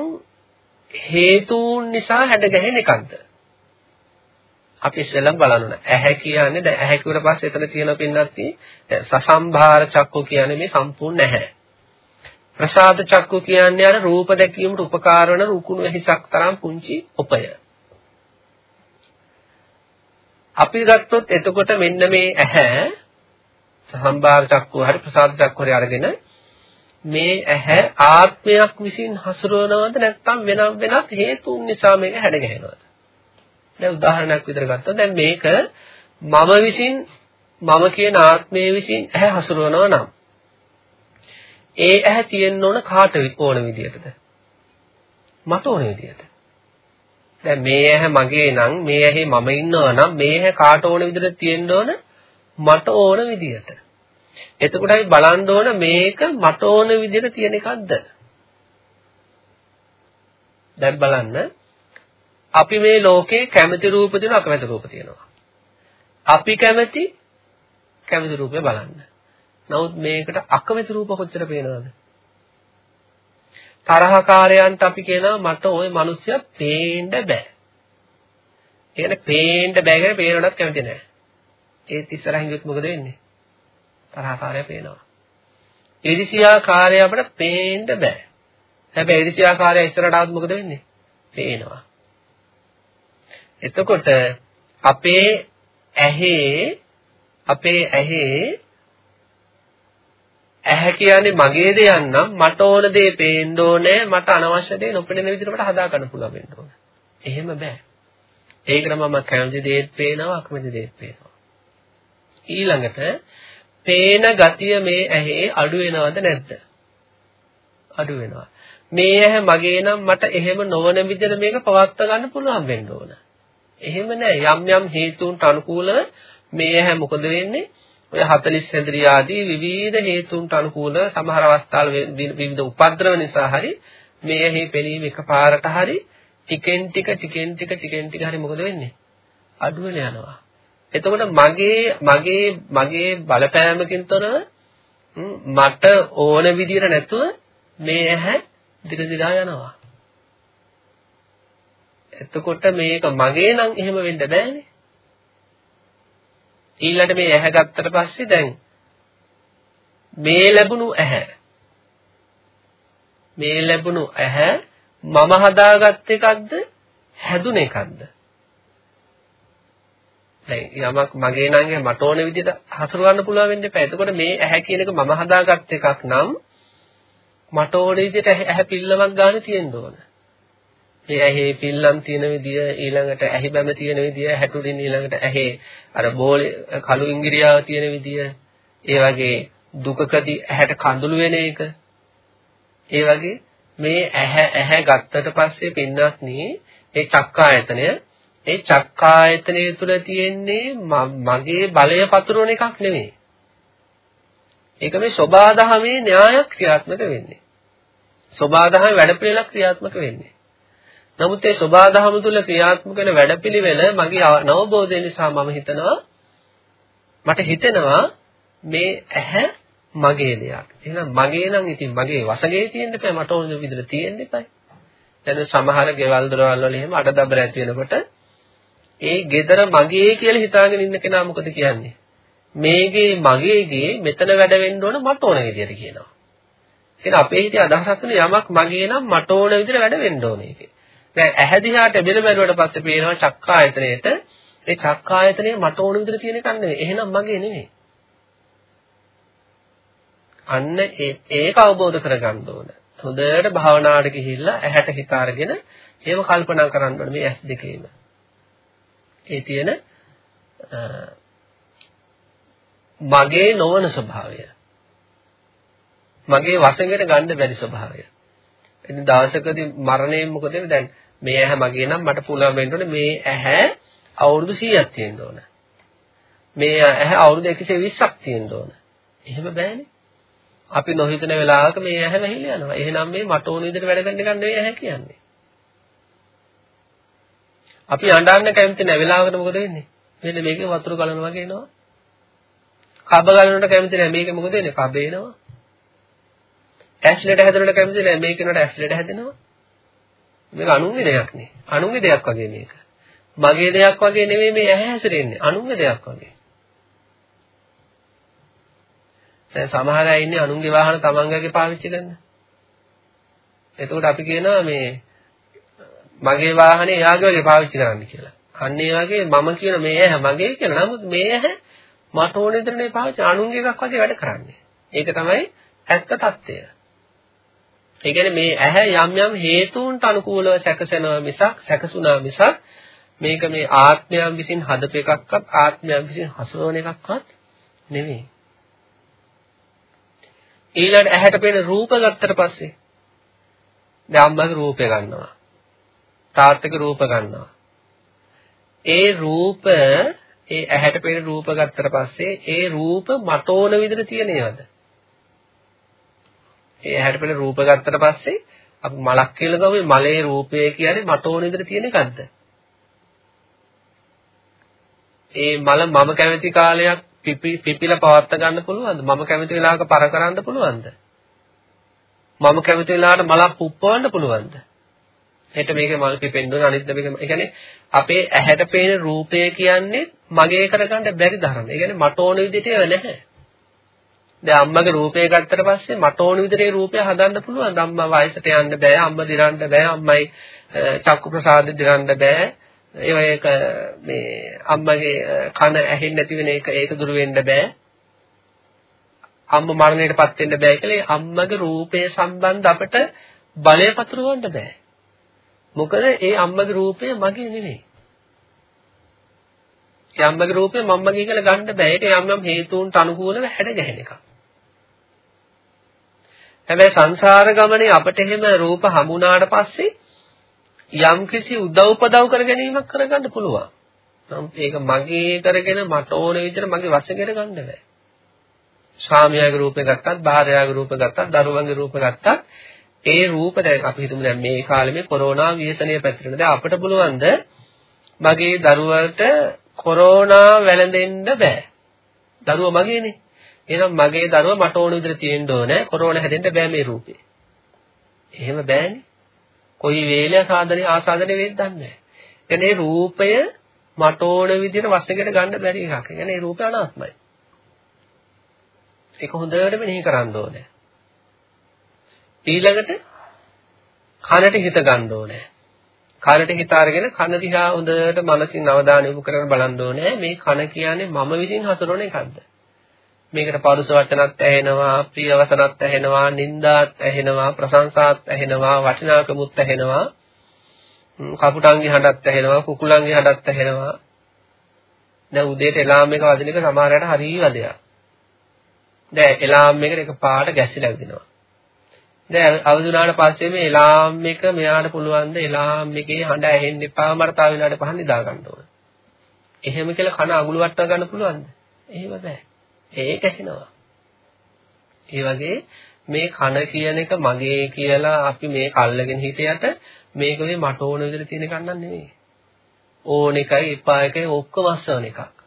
Speaker 1: හේතුන් නිසා හැඩගැහෙන එකක්ද? අපි ඉස්සෙල්ලම බලන්න. ඇහැ කියන්නේ දැන් ඇහැ කිව්වට පස්සේ එතන තියෙන පින්නත් සසම්භාර චක්කු කියන්නේ මේ සම්පූර්ණ නැහැ ප්‍රසාද චක්කු කියන්නේ අර රූප දැකීමට උපකාර වන රුකුණු හිසක් තරම් පුංචි උපය. අපි ගත්තොත් එතකොට මෙන්න මේ ඇහැ සම්බාර චක්කුව හරි ප්‍රසාද චක්කුව හරි අරගෙන මේ ඇහැ ආත්මයක් විසින් හසුරවනවද නැත්නම් වෙනම වෙනත් හේතුන් නිසා මේක හැඩ ගැහෙනවද දැන් උදාහරණයක් විතර ගත්තොත් දැන් මේක මම විසින් මම කියන ආත්මයේ විසින් ඇහැ හසුරවනවා නම් ඒ ඇහැ තියෙන්න ඕන කාට ඕන විදියටද මට ඕන විදියට. දැන් මේ ඇහැ මගේ නම් මේ ඇහි මම ඉන්නවා නම් මේ ඇහැ කාට ඕන විදිහට තියෙන්න ඕන මට ඕන විදිහට. එතකොටයි බලන්න ඕන මේක මට ඕන විදිහට තියෙන එකක්ද? දැන් බලන්න අපි මේ ලෝකේ කැමති රූප තියෙනවා අකමැති රූප තියෙනවා. අපි කැමති කැමති රූපේ බලන්න. නමුත් මේකට අකමැති රූප කොච්චර පේනවද? තරහකාරයන්ට අපි කියනවා මට ওই මිනිස්සයා පේන්න බෑ. ඒ කියන්නේ පේන්න බෑ කියන පේනවටත් කැමති නෑ. ඒත් ඉස්සරහින් ගියොත් මොකද වෙන්නේ? තරහකාරය පේනවා. ඉරිසියාකාරය අපිට පේන්න බෑ. හැබැයි ඉරිසියාකාරය ඉස්සරහට ආවොත් මොකද වෙන්නේ? පේනවා. එතකොට අපේ ඇහි අපේ ඇහි ඇහැ කියන්නේ මගේ දෙයක් නම් මට ඕන දේ පේන්න ඕනේ මට අනවශ්‍ය දේ නොපෙනෙන විදිහට මට හදා ගන්න පුළුවන් වෙන්න ඕන. එහෙම බෑ. ඒකට මම කැමති දේත් පේනවා අකමැති දේත් පේනවා. ඊළඟට පේන ගතිය මේ ඇහි අඩු වෙනවද නැද්ද? අඩු වෙනවා. මේ ඇහැ මගේ නම් මට එහෙම නොවන විදිහට මේක පවත්වා ගන්න පුළුවන් වෙන්න ඕන. එහෙම නෑ යම් යම් හේතුන්ට අනුකූලව මේ ඇහැ මොකද වෙන්නේ? ඔය 40 සැඳරිය ආදී විවිධ හේතුන්ට අනුකූල සමහර අවස්ථාවල විවිධ උපද්‍රව නිසා හරි මේ ඇහි පෙනීම එකපාරට හරි ටිකෙන් ටික ටිකෙන් ටික ටිකෙන් ටික හරි මොකද වෙන්නේ? අඩු වෙලා යනවා. එතකොට මගේ මගේ මගේ බලපෑමකින් තොරව මට ඕන විදියට නැතුව මේ ඇහැ දිග දිගා යනවා. එතකොට මේක මගේ නම් එහෙම වෙන්න බෑනේ. ඊළඟට මේ ඇහැ ගත්තට පස්සේ දැන් මේ ලැබුණු ඇහැ මේ ලැබුණු ඇහැ මම හදාගත් එකක්ද හැදුන එකක්ද දැන් යමක් මගේ නම් මට ඕන විදිහට හසුරවන්න පුළුවන් වෙන්න එපා. එතකොට මේ ඇහැ කියන එක මම හදාගත් එකක් නම් මට ඕන විදිහට ඇහැ පිල්ලමක් ගන්න තියෙන්න ඕන. මේ ඇහි පිල්ලම් තියෙන විදිය ඊළඟට ඇහි බැම තියෙන විදිය හැටුලින් ඊළඟට ඇහි අර බෝලේ කළු ඉංග්‍රියාව තියෙන විදිය ඒ වගේ දුකකදී ඇහැට කඳුළු වෙන එක ඒ වගේ මේ ඇහැ ඇහැ ගත්තට පස්සේ පින්නත් නී ඒ චක්කායතනය ඒ චක්කායතනය තුල තියෙන්නේ මගේ බලය පතුරවන එකක් නෙමෙයි ඒක මේ සෝබාදහමේ න්‍යායක් ක්‍රියාත්මක වෙන්නේ සෝබාදහමේ වැඩපිළිවෙලක් ක්‍රියාත්මක වෙන්නේ නමුත් ඒ සබාධම තුල ක්‍රියාත්මක වෙන වැඩපිළිවෙල මගේ නවබෝධය නිසා මම හිතනවා මට හිතෙනවා මේ ඇහැ මගේ දෙයක්. එහෙනම් මගේ නම් ඉතින් මගේ වශගේ තියෙන්න එපා මට ඕන විදිහට තියෙන්න එපා. දැන් සමහර ගෙවල් දොරවල් වල එහෙම අඩදබර ඇති වෙනකොට ඒ gedara මගේ කියලා හිතාගෙන ඉන්න කෙනා මොකද කියන්නේ? මේගේ මගේගේ මෙතන වැඩ වෙන්න ඕන මට ඕන විදිහට කියනවා. එහෙනම් අපේ හිතේ අදහසක් තුන යමක් මගේ නම් මට ඕන විදිහට වැඩ වෙන්න ඕනේ ඒකේ. දැන් ඇහැ දිහාට බෙල බැලුවට පස්සේ පේනවා චක්කායතනයේට ඒ චක්කායතනය මට ඕන විදිහට තියෙන එකක් නෙවෙයි. එහෙනම් මගේ නෙවෙයි. අන්න ඒක අවබෝධ කරගන්න ඕන. හොඳට භාවනාවට ගිහිල්ලා ඇහැට හිත අරගෙන ඒව කල්පනා කරන්න ඕනේ මේ ඇස් දෙකේම. ඒ තියෙන මගේ නොවන ස්වභාවය. මගේ වශයෙන් ගන්න බැරි ස්වභාවය. ඉතින් දවසකදී මරණයෙන් මොකද වෙන්නේ දැන් මේ ඇහැ මගේ නම් මට පුළුවන් වෙන්න ඕනේ මේ ඇහැ අවුරුදු 100ක් තියෙන්න ඕන. මේ ඇහැ අවුරුදු 120ක් තියෙන්න ඕන. එහෙම බෑනේ. අපි නොහිතන වෙලාවක මේ ඇහැ වැහිලා යනවා. එහෙනම් මේ මට ඕන විදිහට වැඩ කරන්න එක නෙවෙයි ඇහැ කියන්නේ. අපි අඬන්න කැමති නැ වෙලාවකට මොකද වෙන්නේ? මෙන්න මේකේ වතුර ගලනවා වගේ එනවා. කබ ගලනට කැමති නැහැ මේක මොකද වෙන්නේ? කබ එනවා. ඇස්ලෙට හැදෙනට කැමති නැහැ මේකනට ඇස්ලෙට හැදෙනවා. මේක අනුන්ගේ දෙයක් නේ. අනුන්ගේ දෙයක් වගේ මේක. මගේ දෙයක් වගේ නෙමෙයි මේ ඇහැ හැසිරෙන්නේ. අනුන්ගේ දෙයක් වගේ. දැන් සමහර අය ඉන්නේ අනුන්ගේ වාහන තමන්ගේගේ පාවිච්චි කරන. එතකොට අපි කියනවා මේ මගේ වාහනේ එයාගේ වගේ පාවිච්චි කරන්න කියලා. අන්න ඒ වගේ මම කියන මේ ඇහැ මගේ කියලා. නමුත් මේ ඇහැ මට ඕන විදිහට පාවිච්චි අනුන්ගේ එකක් වගේ වැඩ කරන්නේ. ඒක තමයි ඇත්ත తත්වය. ඒ කියන්නේ මේ ඇහැ යම් යම් හේතුන්ට අනුකූලව සැකසෙනවා මිසක් සැකසුණා මිසක් මේක මේ ආත්මයන් විසින් හදපු එකක්වත් ආත්මයන් විසින් හසුරවන එකක්වත් නෙවෙයි. ඊළඟ ඇහැට පෙනෙන රූප ගත්තට පස්සේ දැන් අම්මගේ රූපය ගන්නවා. තාත්තගේ රූප ගන්නවා. ඒ රූප ඒ ඇහැට පෙනෙන රූප ගත්තට පස්සේ ඒ රූප මට ඕන විදිහට තියෙනවද? ඒ ඇහැට පෙනෙන රූප ගත්තට පස්සේ අපි මලක් කියලා ගමු මලේ රූපය කියන්නේ මට ඕන විදිහට තියෙන එකක්ද? ඒ මල මම කැමති කාලයක් පිපිලා පවත්ත ගන්න පුළුවන්ද? මම කැමති වෙලාවක පර කරන්න පුළුවන්ද? මම කැමති වෙලාවට මලක් පුප්පවන්න පුළුවන්ද? හෙට මේක මල් පිපෙන්න ඕන අනිත් මේක ඒ කියන්නේ අපේ ඇහැට පේන රූපය කියන්නේ මගේ කරගන්න බැරි ධර්ම. ඒ කියන්නේ මට ඕන විදිහට ඒව නැහැ. දැන් අම්මගේ රූපය ගත්තට පස්සේ මට ඕන විදිහට ඒ රූපය හදන්න පුළුවන්. අම්මා වයසට යන්න බෑ, අම්මා දිරන්න බෑ, අම්මයි චක්කු ප්‍රසාද දිරන්න බෑ. ඒ වගේ මේ අම්මගේ කන ඇහෙන්නේ නැති වෙන එක ඒක දුර වෙන්න බෑ. අම්ම මරණයටපත් වෙන්න බෑ කියලා අම්මගේ රූපය සම්බන්ධ අපිට බලය පතුරවන්න බෑ. මොකද ඒ අම්මගේ රූපය මගේ නෙමෙයි. ඒ අම්මගේ රූපය මම්මගේ කියලා ගන්න බෑ. ඒක යම් යම් හේතුන්ට අනුකූලව හැඩ ගැහෙන එකක්. හැබැයි සංසාර ගමනේ අපිට එහෙම රූප හමුනාට පස්සේ යම් කිසි උදව් උපදව් කර ගැනීමක් කරගන්න පුළුවන්. නම් ඒක මගේ කරගෙන මට ඕන විදිහට මගේ වශයෙන් ගන්න බෑ. ස්වාමියාගේ රූපේ ගත්තත්, භාර්යාවගේ රූපේ ගත්තත්, දරුවන්ගේ රූපේ ගත්තත් ඒ රූප දැන් අපි හිතමු දැන් මේ කාලේ මේ කොරෝනා ව්‍යසනය පැතිරෙන. දැන් අපිට පුළුවන්ද මගේ දරුවට කොරෝනා වැළඳෙන්න බෑ. දරුවා මගේනේ. එහෙනම් මගේ දරුවා මට ඕන විදිහට තියෙන්න ඕනේ. කොරෝනා හැදෙන්න බෑ මේ රූපේ. එහෙම බෑනේ. කොයි වේලය සාධනේ ආසාදනේ වෙද්ද නැහැ. එනේ රූපය මට ඕන විදිහට වශයෙන් ගන්න බැරි එකක්. ඒ කියන්නේ රූපය අනාත්මයි. ඒක හොඳට මෙනෙහි කරන්න ඕනේ. ඊළඟට කනට හිත ගන්න ඕනේ. කනට හිත අරගෙන කන දිහා හොඳට මනසින් අවධානය යොමු කරගෙන බලන්න ඕනේ. මේ කන කියන්නේ මම විසින් හසුරවන එකක්ද? මේකට පරුස වචනත් ඇහෙනවා, ප්‍රිය වචනත් ඇහෙනවා, නින්දාත් ඇහෙනවා, ප්‍රශංසාත් ඇහෙනවා, වටිනාකමුත් ඇහෙනවා. කපුටන්ගේ හඬත් ඇහෙනවා, කුකුලන්ගේ හඬත් ඇහෙනවා. දැන් උදේට එලාම් එක වදින එක සමහරයට හරිය වදයක්. දැන් එලාම් එකට එකපාරට ගැසිලා විදිනවා. දැන් අවදුනාට පස්සේ මේ එලාම් එක මෙයාට පුළුවන් ද එලාම් එකේ හඬ ඇහෙන්න එපා මට තව විනාඩි පහක් නිදා ගන්න ඕන. එහෙම කියලා කන අගුල වට්ටව ගන්න පුළුවන්ද? එහෙම බෑ. ඒක ඇහෙනවා. ඒ වගේ මේ කන කියන එක මගේ කියලා අපි මේ කල්ලගෙන හිටියට මේක මේ මට ඕන විදිහට තියෙන කන්නක් නෙමෙයි. ඕන එකයි එපා එකයි ඔක්කොම අස්සවන එකක්.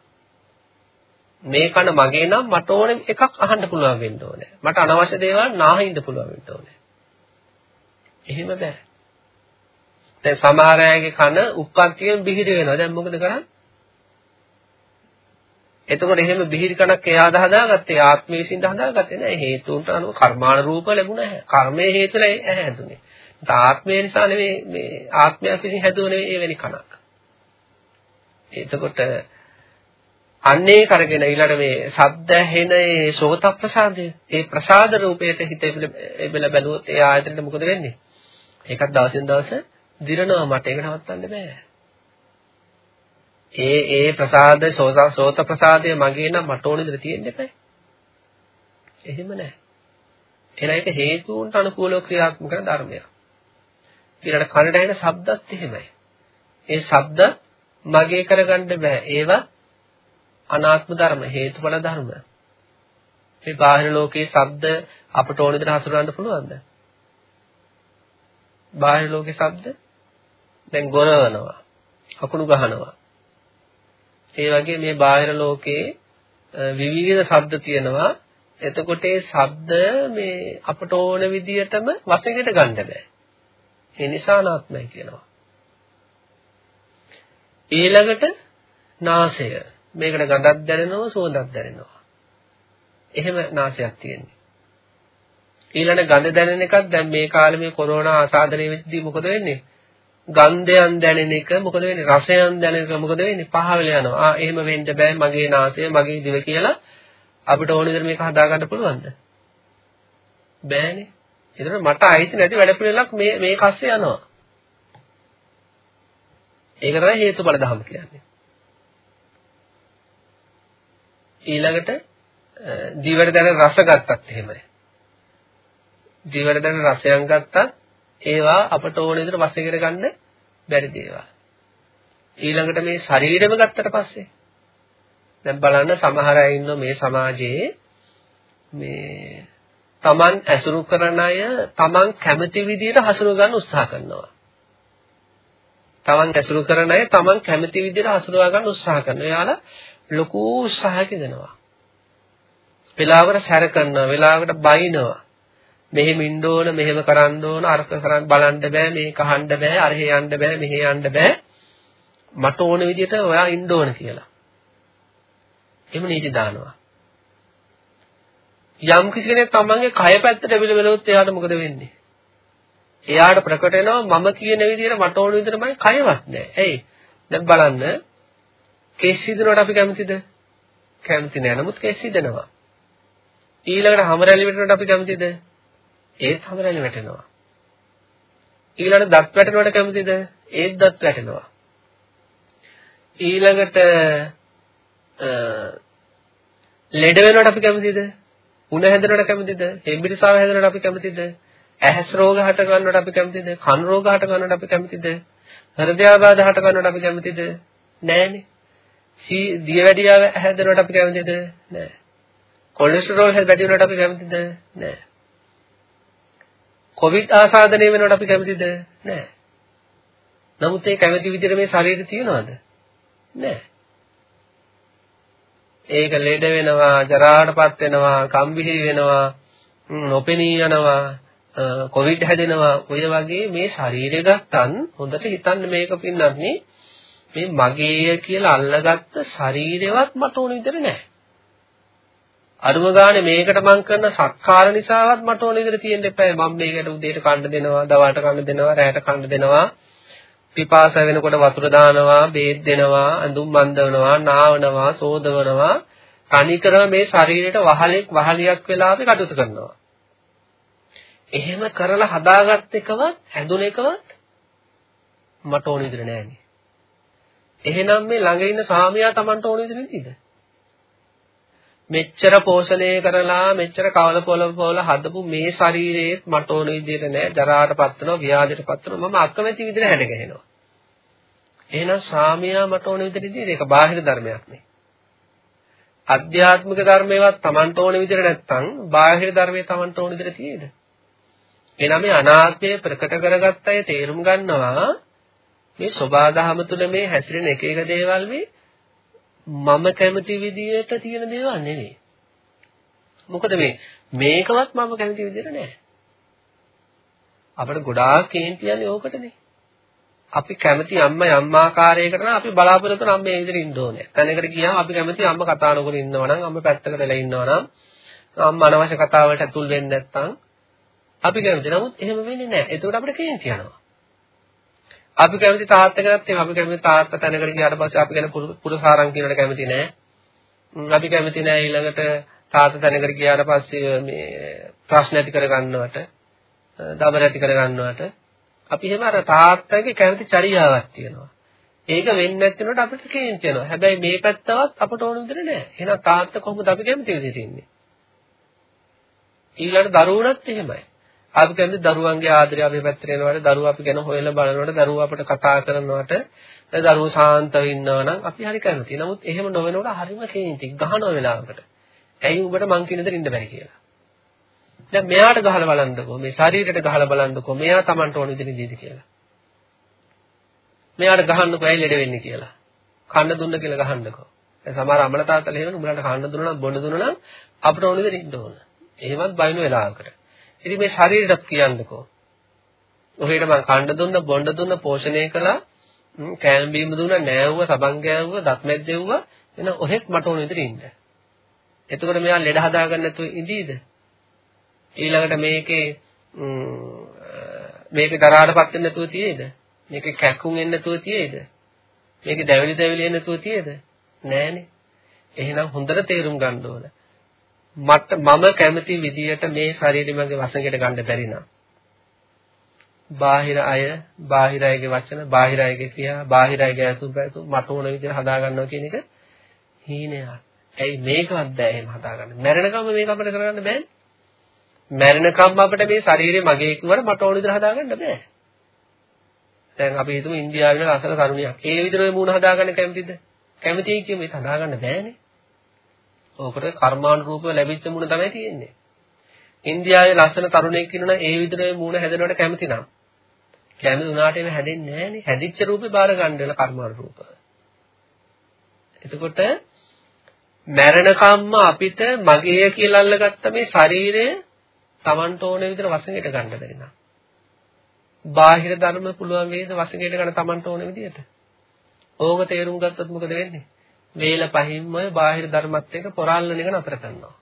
Speaker 1: මේ කන මගේ නම් මට ඕන එකක් අහන්න පුළුවන් වෙන්න ඕනේ. මට අනවශ්‍ය දේවල් නාහින්න පුළුවන් වෙන්න ඕනේ. එහෙම බෑ. දැන් සමහර අයගේ කන උප්පත්තියෙන් බිහිර වෙනවා. දැන් මොකද කරන්නේ? එතකොට එහෙම බිහිරි කණක් එයාද හදාගත්තේ ආත්මයේ විසින් හදාගත්තේ නෑ හේතුන්ට අනුව කර්මාන රූප ලැබුණා නැහැ. කර්මයේ හේතුලා ඇහැ හැදුනේ. ආත්මය නිසා නෙවෙයි මේ ආත්මයක් විසින් හැදුවේ නෙවෙයි එවැනි කණක්. එතකොට අන්නේ කරගෙන ඊළඟ මේ ශබ්ද ඇහෙන ඒ සෝත ප්‍රසාදය ඒ ප්‍රසාද රූපයට හිත එබල බැලුවොත් ඒ ආයතනෙට මොකද වෙන්නේ? ඒකත් දවසින් දවස දිරනවා මට ඒක නවත්තන්න බෑ. ඒ ඒ ප්‍රසාද සෝත ප්‍රසාදය මගේ නම් මට ඕනේ විදිහට තියෙන්න එපා. එහෙම නැහැ එහෙනම් ඒක හේතුන්ට අනුකූලව ක්‍රියාත්මක කරන ධර්මයක්. ඊළඟ කනට ඇහෙන ශබ්දත් එහෙමයි. ඒ ශබ්ද මගේ කරගන්න බෑ. ඒවා අනාත්ම ධර්ම හේතුඵල ධර්ම. මේ බාහිර ලෝකයේ ශබ්ද අපට ඕන විදිහට හසුරවන්න පුළුවන්ද? බාහිර ලෝකයේ ශබ්ද දැන් ගොරවනවා, අකුණු ගහනවා. ඒ වගේ මේ බාහිර ලෝකයේ විවිධ ශබ්ද තියෙනවා. එතකොට ඒ ශබ්ද මේ අපට ඕන විදිහටම වශයෙන් ගන්න බෑ. ඒ නිසා නාත්මයි කියනවා. ඊළඟට නාසය මේකට ගඳක් දැනෙනවා සුවඳක් දැනෙනවා. එහෙම නාසයක් තියෙන්නේ. ඊළඟ ගඳ දැනෙන එකක් දැන් මේ කාලේ මේ කොරෝනා ආසාදනය වෙද්දී මොකද වෙන්නේ? ගන්ධයන් දැනෙන එක මොකද වෙන්නේ? රසයන් දැනෙන එක මොකද වෙන්නේ? පහවල යනවා. ආ එහෙම වෙන්න බෑ මගේ නාසය මගේ දිව කියලා අපිට ඕන විදිහට මේක හදාගන්න පුළුවන්ද? බෑනේ. ඒතර මට අයිති නැති වැඩ පිළිවෙලක් මේ මේ කස්සේ යනවා. ඒක තමයි හේතුඵල ධර්ම කියන්නේ. ඊළඟට දිවට දැනෙන රස ගත්තත් එහෙමයි. දිවට දැනෙන රසයන් ගත්තත් ඒවා අපට ඕන විදිහට වශයෙන් ගන්න බැරි දේවල්. ඊළඟට මේ ශරීරෙම ගත්තට පස්සේ දැන් බලන්න සමහර අය ඉන්න මේ සමාජයේ මේ Taman ඇසුරු කරන අය Taman කැමති විදිහට හසුර ගන්න උත්සාහ කරනවා. Taman ඇසුරු කරන අය Taman කැමති විදිහට හසුරවා ගන්න උත්සාහ කරනවා. එයාලා ලොකු උත්සාහයක් දෙනවා. වෙලාවකට සැර කරනවා, වෙලාවකට බයිනවා. මෙහෙම ඉන්න ඕන, මෙහෙම කරන්න ඕන, අරක කරන් බලන්න බෑ, මේක අහන්න බෑ, අරහෙ යන්න බෑ, මෙහෙ යන්න බෑ. මට ඕන විදිහට ඔයා ඉන්න ඕන කියලා. එහෙම නීති දානවා. යම් කිසි කෙනෙක් තමන්ගේ කය පැත්තට ඇවිල්ලා බලුවොත් එයාට මොකද වෙන්නේ? එයාට ප්‍රකට වෙනවා මම කියන විදිහට මට ඕන විදිහට මම කයවත් නැහැ. ඇයි? දැන් බලන්න කෙස් සිදනවට අපි කැමතිද? කැමති නෑ. නමුත් කෙස් සිදනවා. ඊළඟට හැම රැලි වැටෙනවට අපි කැමතිද? ඒත් හැම රැලි වැටෙනවා. ඊළඟට දත් වැටෙනවට කැමතිද? ඒත් දත් වැටෙනවා. ඊළඟට ලෙඩ වෙනවට අපි කැමතිද? උණ හැදෙනවට කැමතිද? හෙම්බිරිසාව හැදෙනවට අපි කැමතිද? ඇහැස් රෝග හට ගන්නවට අපි කැමතිද? කන් රෝග හට ගන්නවට අපි කැමතිද? හෘදයාබාධ හට ගන්නවට අපි කැමතිද? නෑනේ. දියවැඩියාව හැදෙනවට අපි කැමතිද? නෑ. කොලෙස්ටරෝල් වැඩි වෙනවට අපි කැමතිද? නෑ. කොවිඩ් ආසාදනය වෙනවට අපි කැමතිද? නෑ. නමුත් ඒ කැමති විදිහට මේ ශරීරය තියනවද? නෑ. ඒක ලෙඩ වෙනවා, ජරාටපත් වෙනවා, කම්බිහි වෙනවා, නොපෙනී යනවා, කොවිඩ් හැදෙනවා. ඔය වගේ මේ ශරීරය ගත්තන් හොඳට හිතන්න මේක පින්නත් මේ මගේය කියලා අල්ලගත්ත ශරීරෙවත් මට ඕන විදිහට නැහැ. අරුම ගානේ මේකට මං කරන සත්කාර නිසාවත් මට ඕන විදිහට තියෙන්න එපා. මම මේකට උදේට කන්න දෙනවා, දවල්ට කන්න දෙනවා, රැයට කන්න දෙනවා. පිපාස වෙනකොට වතුර දානවා, බේත් දෙනවා, අඳුම් බඳවනවා, නාවනවා, සෝදවනවා. තනිකරම මේ ශරීරයට වහලෙක් වහලියක් වෙලා අපි කටයුතු කරනවා. එහෙම කරලා හදාගත් එකවත් හැදුන එකවත් මට ඕන විදිහට නෑනේ. එහෙනම් මේ ළඟ ඉන්න සාමියා Tamanට ඕන විදිහට නේද? මෙච්චර පෝෂණය කරලා මෙච්චර කවල පොළ පොළ හදපු මේ ශරීරයේ මට ඕන විදිහට නෑ ජරාටපත් වෙනවා ව්‍යාධියටපත් වෙනවා මම අකමැති විදිහට හැඩ ගැහෙනවා. එහෙනම් සාමියා මට ඕන විදිහට ඉතින් ඒක බාහිර ධර්මයක් නේ. අධ්‍යාත්මික ධර්මේවත් Tamanට ඕන විදිහට නැත්තම් බාහිර ධර්මයේ Tamanට ඕන විදිහට තියෙද? එනනම් මේ අනාත්මය ප්‍රකට කරගත්ත අය තේරුම් ගන්නවා මේ සබාධහම තුළ මේ හැසිරෙන එක එක දේවල් මේ මම කැමති විදියට තියෙන දේවල් නෙවෙයි. මොකද මේ මේකවත් මම කැමති විදියට නෑ. අපිට ගොඩාක් කේන්ති යන්නේ ඕකටනේ. අපි කැමති අම්මා යම් ආකාරයකට නම් අපි බලාපොරොත්තු නම් මේ විදිහට ඉන්න ඕනේ. තැනකට ගියාම අපි කැමති අම්මා කතා නොකර ඉන්නවා නම් අම්මා පැත්තකට වෙලා ඉන්නවා නම් අම්මා අනවශ්‍ය කතා වලට ඇතුල් වෙන්නේ නැත්නම් අපි කැමති. නමුත් එහෙම වෙන්නේ නැහැ. ඒකට අපිට කේන්ති යනවා. අපි කැමති තාත්තකටත් එහෙම අපි කැමති තාත්තා තැනකට ගියාට පස්සේ අපි ගැන පුරුසාරම් කියනකට කැමති නැහැ. අපි කැමති නැහැ ඊළඟට තාත්තා තැනකට ගියාට පස්සේ මේ ප්‍රශ්න ඇති කරගන්නවට, දබර ඇති කරගන්නවට අපි එහෙම අර තාත්තගේ කැමති චරියාවක් තියෙනවා. ඒක වෙන්නේ නැතිනොට අපිට කේන්ති යනවා. හැබැයි මේ පැත්තවත් අපට ඕන විදිහට නෑ. එහෙනම් තාත්තා කොහොමද අපි කැමති විදිහට ඉන්නේ? ඊළඟ දරුවනත් එහෙමයි. අපි කියන්නේ දරුවන්ගේ ආදරය අපේ පැත්තට එනකොට දරුවා අපි ගැන හොයලා බලනකොට දරුවා අපිට කතා කරනකොට දරුවෝ සාන්තව ඉන්නවා නම් අපි හරි කැමතියි. නමුත් එහෙම නොවෙනකොට හරිම කේන්ති ගහන වෙලාවකට. ඇයි උඹට මං කියන දේ ඉන්න බැරි කියලා. දැන් මෙයාට ගහලා බලන්නකෝ මේ ශරීරයට ගහලා බලන්නකෝ මෙයා Tamanට ඕන විදිහට දීද කියලා. මෙයාට ගහන්නකෝ ඇයි ලෙඩ වෙන්නේ කියලා. කන්න දුන්න කියලා ගහන්නකෝ. දැන් සමහර අමල තාත්තලා එහෙම උඹලට කන්න දුන්නා නම් බොන්න දුන්නා නම් අපිට ඕන විදිහට ඉන්න ඕන. එහෙමත් බයින වෙලාවකට. ඉතින් මේ ශරීරයටත් කියන්නකෝ. ඔහෙට මං කන්න දුන්න, බොන්න දුන්න, පෝෂණය කළා, කෑම බීම දුන්නා, නෑවුවා, සබන් ගෑවුවා, දත් මැද්දෙව්වා. එහෙනම් ඔහෙත් මට ඕන විදිහට ඉන්න. එතකොට මෙයා ලෙඩ හදාගන්න නැතුව ඉඳීද? ඊළඟට මේකේ මේක දරාටපත් වෙන්න නැතුව තියේද? මේකේ කැක්කුම් එන්න නැතුව තියේද? මේකේ දැවිලි දැවිලි එන්න නැතුව තියේද? නෑනේ. එහෙනම් හොඳට තේරුම් ගන්න ඕනේ. මට මම කැමති විදියට මේ ශරීරය මගේ වසඟයට ගන්න බැරි නම් බාහිර අය, බාහිර අයගේ වචන, බාහිර අයගේ ක්‍රියා, බාහිර අයගේ අසුබ පැතු මට ඕන විදිහට හදා ගන්නවා කියන එක හීනයක්. ඇයි මේකවත් බෑ එහෙම හදාගන්න. මැරෙනකම් මේක අපිට කරගන්න බෑනේ. මැරෙනකම් අපිට මේ ශරීරය මගේ කිව්වට මට ඕන විදිහට හදාගන්න බෑ. දැන් අපි හිතමු ඉන්දියාවේ ඉන්න ලස්සන තරුණියක්. ඒ විදිහට ඔය මූණ හදාගන්න කැමතිද? කැමතියි කියමු ඒක හදාගන්න බෑනේ. ඕකට කර්මානුරූපව ලැබිච්ච මූණ තමයි තියෙන්නේ. ඉන්දියාවේ ලස්සන තරුණයෙක් ඉන්නවා ඒ විදිහට ඔය මූණ හැදෙනවට කැමති නම්. කැමති වුණාට ඒක හැදෙන්නේ නෑනේ. හැදිච්ච රූපේ බාර ගන්න වෙන කර්මානුරූපව. එතකොට මැරෙනකම්ම අපිට මගේ කියලා අල්ලගත්ත මේ ශරීරය Tamanට ඕන විදිහට වශයෙන් ගන්න බැරි නා. බාහිර ධර්ම පුළුවන් වේද වශයෙන් ගන්න Tamanට ඕන විදිහට. ඕක තේරුම් ගත්තොත් මොකද වෙන්නේ? වේල පහින්ම බාහිර ධර්මත් එක්ක පොරාලන එක නතර කරනවා.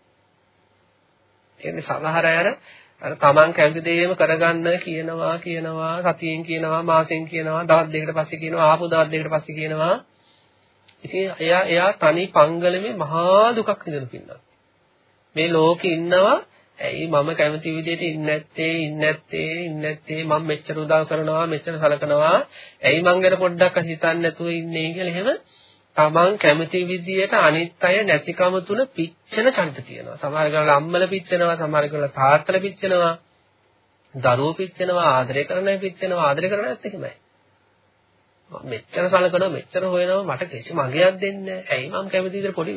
Speaker 1: එන්නේ සමහර අය අර තමන් කැමති දේම කරගන්න කියනවා කියනවා සතියෙන් කියනවා මාසෙන් කියනවා දවස් දෙකකට පස්සේ කියනවා ආපු දවස් දෙකකට පස්සේ කියනවා ඉතින් එයා එයා තනි පංගලමේ මහා දුකක් විඳින පින්නා. මේ ලෝකේ ඉන්නවා ඇයි මම කැමති විදිහට ඉන්නේ නැත්තේ ඉන්නේ නැත්තේ ඉන්නේ නැත්තේ මම මෙච්චර උදව් කරනවා මෙච්චර සලකනවා ඇයි මං ගැන පොඩ්ඩක් හිතන්නේ නැතුව ඉන්නේ කියලා එහෙම තමන් කැමති විදිහට අනිත් අය නැතිකම තුන පිච්චෙන චන්ත තියෙනවා සමහර කරලා අම්මල පිච්චෙනවා සමහර කරලා තාත්තල පිච්චෙනවා දරුවෝ පිච්චෙනවා ආදරය කරන අය පිච්චෙනවා ආදරය කරන අයත් එහෙමයි මෙච්චර සලකනවා මෙච්චර හොයනවා මට කිසි මගයක් දෙන්නේ නැහැ. ඇයි මම කැමති විදිහට පොඩි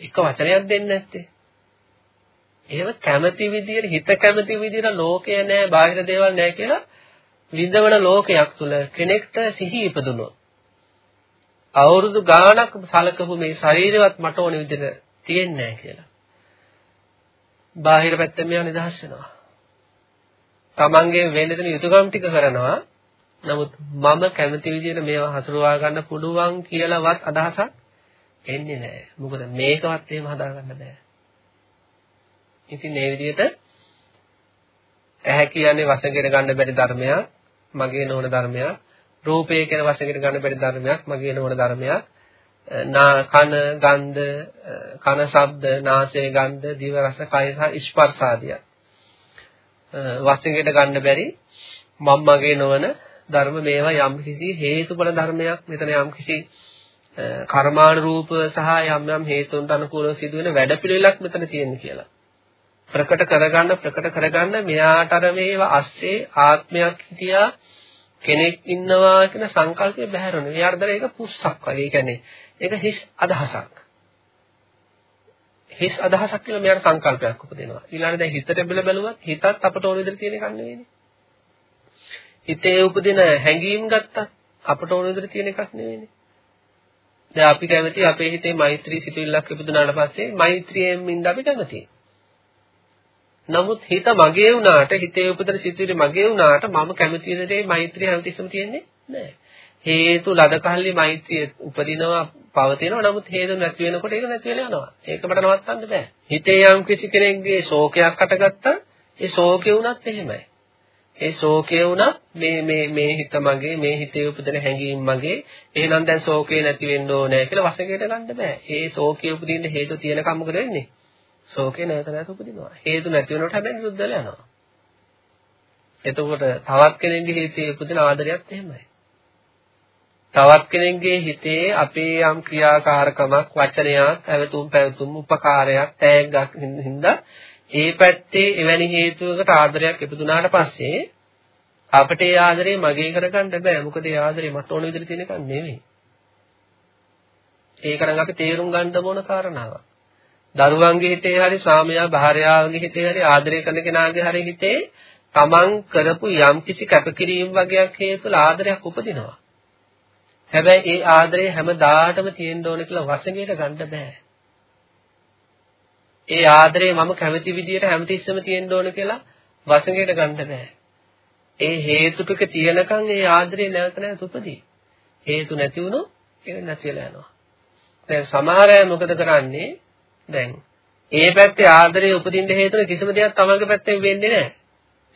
Speaker 1: එක වචනයක් දෙන්නේ නැත්තේ? එහෙම කැමති විදිහට හිත කැමති විදිහට ලෝකය නැහැ, බාහිර දේවල් නැහැ කියලා විඳවන ලෝකයක් තුල කෙනෙක්ට සිහි ඉපදුනොත් අවුරුදු ගාණක් සලකපු මේ ශරීරවත් මට ඕන විදිහට තියෙන්නේ නැහැ කියලා. බාහිර පැත්තෙන් මේවා නිදහස් වෙනවා. තමන්ගේ වෙන්න දෙන යුතුයකම් ටික කරනවා නමුත් මම කැමති විදිහට මේවා හසුරවා ගන්න පුළුවන් කියලාවත් අදහසක් එන්නේ නැහැ. මොකද මේකවත් එහෙම හදාගන්න බෑ. ඉතින් මේ විදිහට ඇහැ කියන්නේ වශයෙන් ගන්න බැරි ධර්මයක්, මගේ නොවන ධර්මයක්. රූපය කියන වශයෙන් ගන්න බැරි ධර්මයක්, මගේ නොවන ධර්මයක්. නා කන ගන්ධ කන ශබ්ද නාසය ගන්ධ දිව රස කය සහ ස්පර්ශ ආදිය වශයෙන් ගන්න බැරි මම මගේ නොවන ධර්ම මේවා යම් කිසි හේතුඵල ධර්මයක් මෙතන යම් කිසි කර්මානුරූප සහ යම් යම් හේතුන්ට අනුකූලව සිදුවෙන වැඩපිළිවෙලක් මෙතන තියෙන්නේ කියලා. ප්‍රකට කරගන්න ප්‍රකට කරගන්න මෙයාට අර මේවා අස්සේ ආත්මයක් හිටියා කෙනෙක් ඉන්නවා කියන සංකල්පය බැහැරෙනවා. එයාට දර ඒක පුස්සක් වගේ. ඒ කියන්නේ ඒක හිස් අදහසක්. හිස් අදහසක් කියලා මෙයාට සංකල්පයක් උපදිනවා. ඊළඟට දැන් හිතට බෙල බැලුවත් හිතත් අපට ඕන විදිහට තියෙන එකක් නෙවෙයිනේ. හිතේ උපදින හැඟීම් ගත්තත් අපට ඕන විදිහට තියෙන එකක් නෙවෙයිනේ. දැන් අපි කැමති අපේ හිතේ මෛත්‍රී සිතුවිල්ලක් ඉපදුනාට පස්සේ මෛත්‍රියෙන් ඉඳ අපි කැමතියි. නමුත් හිත මගේ වුණාට හිතේ උපදින සිතුවිලි මගේ වුණාට මම කැමති විදිහට මෛත්‍රිය හැමතිස්සම තියෙන්නේ නැහැ. හේතු ලද කල්ලි මෛත්‍රිය උපදිනවා පවතිනවා නමුත් හේතු නැති වෙනකොට ඒක නැති වෙලා යනවා. ඒක මට නවත්තන්න බෑ. හිතේ යම් කිසි කෙනෙක්ගේ ශෝකයක් අටගත්තා ඒ ශෝකේ වුණත් එහෙමයි. ඒ ශෝකය වුණත් මේ මේ මේ හිත මගේ මේ හිතේ උපදින හැඟීම් මගේ එහෙනම් දැන් ශෝකේ නැති වෙන්න ඕනේ කියලා වශයෙන් ගන්න බෑ. ඒ ශෝකයේ උපදින්න හේතු තියෙනකම් මොකද වෙන්නේ? ශෝකේ නැවත නැවත උපදිනවා. හේතු නැති වෙනකොට හැබැයි නිරුද්ධ වෙලා යනවා. එතකොට තවත් කෙනෙක්ගේ හිතේ උපදින ආදරයත් එහෙමයි. තවත් කෙනෙක්ගේ හිතේ අපේ යම් ක්‍රියාකාරකමක් වචනයක් ඇවතුම් පැවතුම් උපකාරයක් තෑග්ගක් හින්දා ඒ පැත්තේ එවැනි හේතුවකට ආදරයක් ඉපදුනාට පස්සේ අපිට ඒ ආදරේ මගේ කරගන්න බෑ. මොකද ඒ ආදරේ මට ඕන විදිහට තියෙන එකක් නෙමෙයි. ඒක නම් අපි තේරුම් ගන්න ඕන කාරණාවක්. දරුවන්ගේ හිතේ හරි ස්වාමියා භාර්යාවගේ හිතේ හරි ආදරය කරන කෙනාගේ හරි හිතේ තමන් කරපු යම්කිසි කැපකිරීම වගේක් හේතුල ආදරයක් උපදිනවා. හැබැයි ඒ ආදරය හැමදාටම තියෙන්න ඕන කියලා වසඟයට ගන්න බෑ. ඒ ආදරේ මම කැමති විදියට හැමතිස්සෙම තියෙන්න ඕන කියලා වසඟයට ගන්න බෑ. ඒ හේතු ටික තියෙනකන් ඒ ආදරේ නැවත නැවත උපදී. හේතු නැති වුණොත් ඒක නැතිලා යනවා. දැන් සමහර අය මොකද කරන්නේ? දැන් ඒ පැත්තේ ආදරේ උපදින්න හේතුන කිසිම දෙයක් තමන්ගේ පැත්තෙන් වෙන්නේ නැහැ.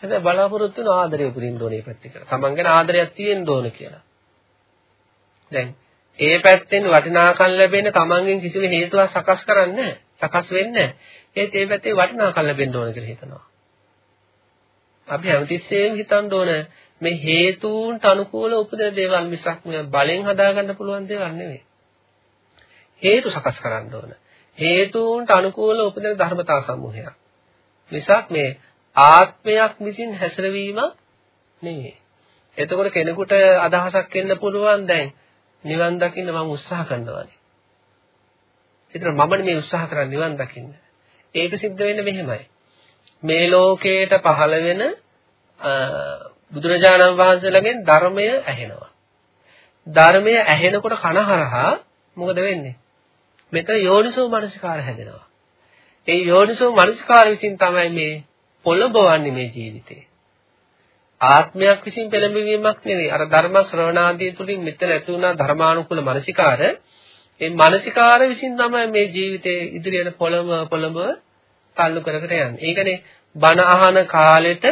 Speaker 1: හැබැයි බලාපොරොත්තු වෙන ආදරේ උපදින්න ඕනේ පැත්තේ කියලා. තමන් ගැන ආදරයක් තියෙන්න ඕන කියලා. දැන් ඒ පැත්තෙන් වටිනාකම් ලැබෙන්න තමන්ගෙන් කිසිම හේතුවක් සකස් කරන්නේ නැහැ. සකස් වෙන්නේ ඒත් ඒ පැත්තේ වටිනාකම් ලැබෙන්න ඕන කියලා හිතනවා. අපි හැමතිස්සෙම හිතන්න ඕන මේ හේතුන්ට අනුකූල උපදින දේවල් මිසක් මේ බලෙන් හදාගන්න පුළුවන් දේවල් නෙවෙයි. හේතු සකස් කරන්න ඕන. හේතුන්ට අනුකූල උපදින ධර්මතා සමූහයක්. මිසක් මේ ආත්මයක් විසින් හැසිරවීමක් නෙවෙයි. එතකොට කෙනෙකුට අදහසක් එන්න පුළුවන් දැන් නිවන් දකින්න මම උත්සාහ කරනවානේ. ඒතර මමනේ මේ උත්සාහ කරන්නේ නිවන් දකින්න. ඒක සිද්ධ වෙන්නේ මෙහෙමයි. මේ ලෝකයට පහළ වෙන බුදුරජාණන් වහන්සේලාගෙන් ධර්මය ඇහෙනවා. ධර්මය ඇහෙනකොට කනහරහා මොකද වෙන්නේ? මෙතන යෝනිසෝ මනසිකාර හැදෙනවා. ඒ යෝනිසෝ මනසිකාර විසින් තමයි මේ පොළඹවන්නේ මේ ජීවිතේ. ආත්මයක් විසින් පෙළඹවීමක් නෙවෙයි. අර ධර්ම ශ්‍රවණාදී තුලින් මෙතන ඇති වුණා ධර්මානුකූල මනසිකාර. ඒ මනසිකාර විසින් තමයි මේ ජීවිතේ ඉදිරියට පොළඹ පොළඹ තල්ලු කර කර යන්නේ. ඒකනේ බණ අහන කාලෙට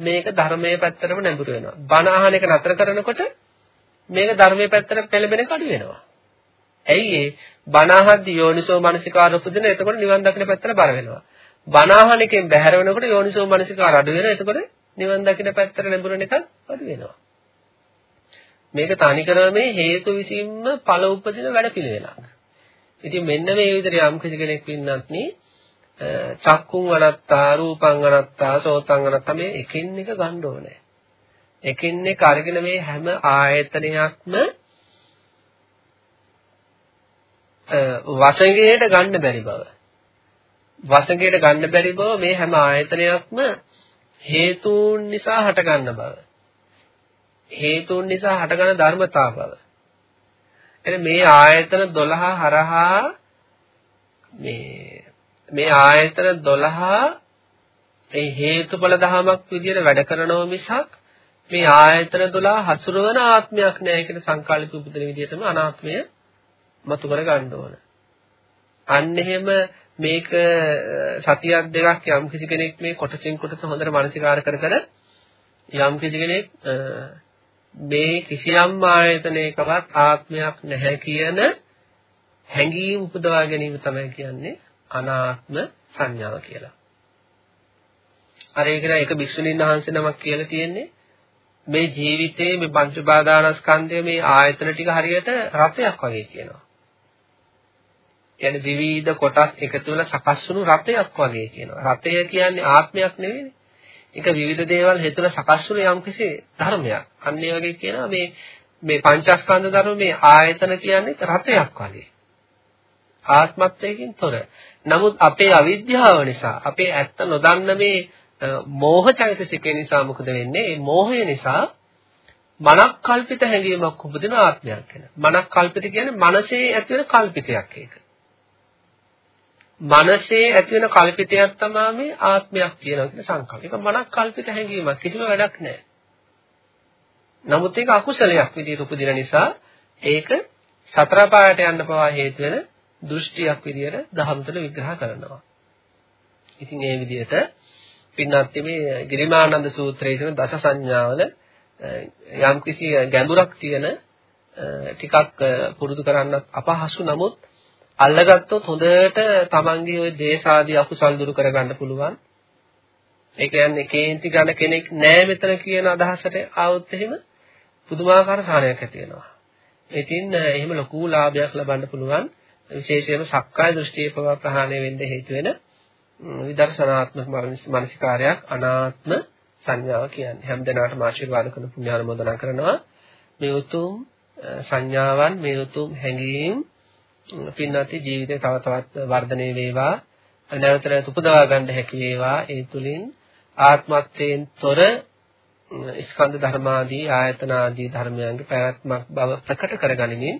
Speaker 1: මේක ධර්මයේ පැත්තටම නැඹුරු වෙනවා. බණ අහන එක නතර කරනකොට මේක ධර්මයේ පැත්තට පෙළඹෙන කඩු වෙනවා. ඇයි ඒ බණ අහද්දි යෝනිසෝ මනසිකාර උපදින එතකොට නිවන් දකින්න පැත්තට බර වෙනවා. බණ අහන එකෙන් බැහැර වෙනකොට යෝනිසෝ මනසිකාර අඩු වෙනවා. එතකොට නිවන් දකින්න පැත්තට නැඹුරන එක අඩු වෙනවා. මේක තනිකරම මේ හේතු විසින්ම ඵල උපදින වැඩ පිළිවෙලක්. ඉතින් මෙන්න මේ විදිහට යම් කිසි කෙනෙක් වින්නත් නේ චක්කුං අනත්තා රූපං අනත්තා සෝතං අනත්තා මේ එකින් එක ගන්න ඕනේ. එකින් එක අරගෙන මේ හැම ආයතනයක්ම වසඟයට ගන්න බැරි බව. වසඟයට ගන්න බැරි බව මේ හැම ආයතනයක්ම හේතුන් නිසා හටගන්න බව. හේතුන් නිසා හටගන්න ධර්මතා බව. එතන මේ ආයතන 12 හරහා මේ මේ ආයතන 12 ඒ හේතුඵල ධමයක් විදිහට වැඩ කරනව මිසක් මේ ආයතන 12 හසුරවන ආත්මයක් නෑ කියන සංකල්ප උපදින විදිහටම අනාත්මය මතු කර ගන්න ඕන. අන්න එහෙම මේක සතියක් දෙකක් යම් කිසි කෙනෙක් මේ කොටසින් කොටස හොඳට මානසිකාර කර කර යම් කිසි කෙනෙක් මේ කිසියම් ආයතනයකවත් ආත්මයක් නැහැ කියන හැඟීම් උපදවා ගැනීම තමයි කියන්නේ අනාත්ම සංඥාව කියලා. අර ඒක නෑ එක භික්ෂුණීන් වහන්සේ නමක් කියලා තියෙන්නේ මේ ජීවිතයේ මේ පංච උපාදානස්කන්ධය මේ ආයතන ටික හරියට රතයක් වගේ කියනවා. කියන්නේ විවිධ කොටස් එකතු වෙලා සකස් වුණු රතයක් වගේ කියනවා. රතය කියන්නේ ආත්මයක් නෙවෙයිනේ. ඒක විවිධ දේවල් හේතුල සකස් වුණු යම්කිසි ධර්මයක්. අන්න ඒ වගේ කියනවා මේ මේ පංචස්කන්ධ ධර්ම මේ ආයතන කියන්නේ රතයක් වගේ. ආත්මත්වයෙන් තොර. නමුත් අපේ අවිද්‍යාව නිසා අපේ ඇත්ත නොදන්න මේ මෝහ චෛතසිකය නිසා මොකද වෙන්නේ? මේ මෝහය නිසා මනක් කල්පිත හැඟීමක් උපදින ආත්මයක් වෙන. මනක් කල්පිත කියන්නේ මනසේ ඇති වෙන කල්පිතයක් ඒක. මනසේ ඇති වෙන කල්පිතයක් තමයි මේ ආත්මයක් කියනවා කියන සංකල්ප. ඒක මනක් කල්පිත හැඟීමක් කිසිම වැඩක් නැහැ. නමුත් ඒක අකුසලයක් විදිහට උපදින නිසා ඒක සතර පායට යන්න පවා හේතු වෙන දෘෂ්ටියක් විදියට දහම් තුළ විග්‍රහ කරනවා. ඉතින් ඒ විදිහට පින්නත් මේ ගිරිමානන්ද සූත්‍රයේ තියෙන දස සංඥාවල යම්කිසි ගැඹුරක් තියෙන ටිකක් පුරුදු කරන්නත් අපහසු නමුත් අල්ලගත්තොත් හොඳට තමන්ගේ ওই දේශාදී අකුසල් දුරු කරගන්න පුළුවන්. ඒ කියන්නේ කේන්ති ගන්න කෙනෙක් නෑ මෙතන කියන අදහසට ආවොත් එහෙම පුදුමාකාර සාහනයක් ඇති වෙනවා. ඉතින් එහෙම ලොකු ලාභයක් ලබන්න පුළුවන්. විශේෂයෙන්ම සක්කාය දෘෂ්ටියේ පවා ප්‍රහාණය වෙන්න හේතු වෙන විදර්ශනාත්මක මානසිකාරයක් අනාත්ම සංඥාව කියන්නේ. හැමදෙනාටම ආශිර්වාද කරන පුණ්‍යානුමෝදනා කරනවා. මේ උතුම් සංඥාවන් මේ උතුම් හැඟීම් පින්නති ජීවිතේ තව තවත් වර්ධනය වේවා. නැවත නැවත උපදවා ගන්න හැකි වේවා. ඒ තුලින් ආත්මත්වයෙන් තොර ස්කන්ධ ධර්මාදී ආයතන ආදී ධර්මයන්ගේ පැවැත්මක් බව ප්‍රකට කරගනිමින්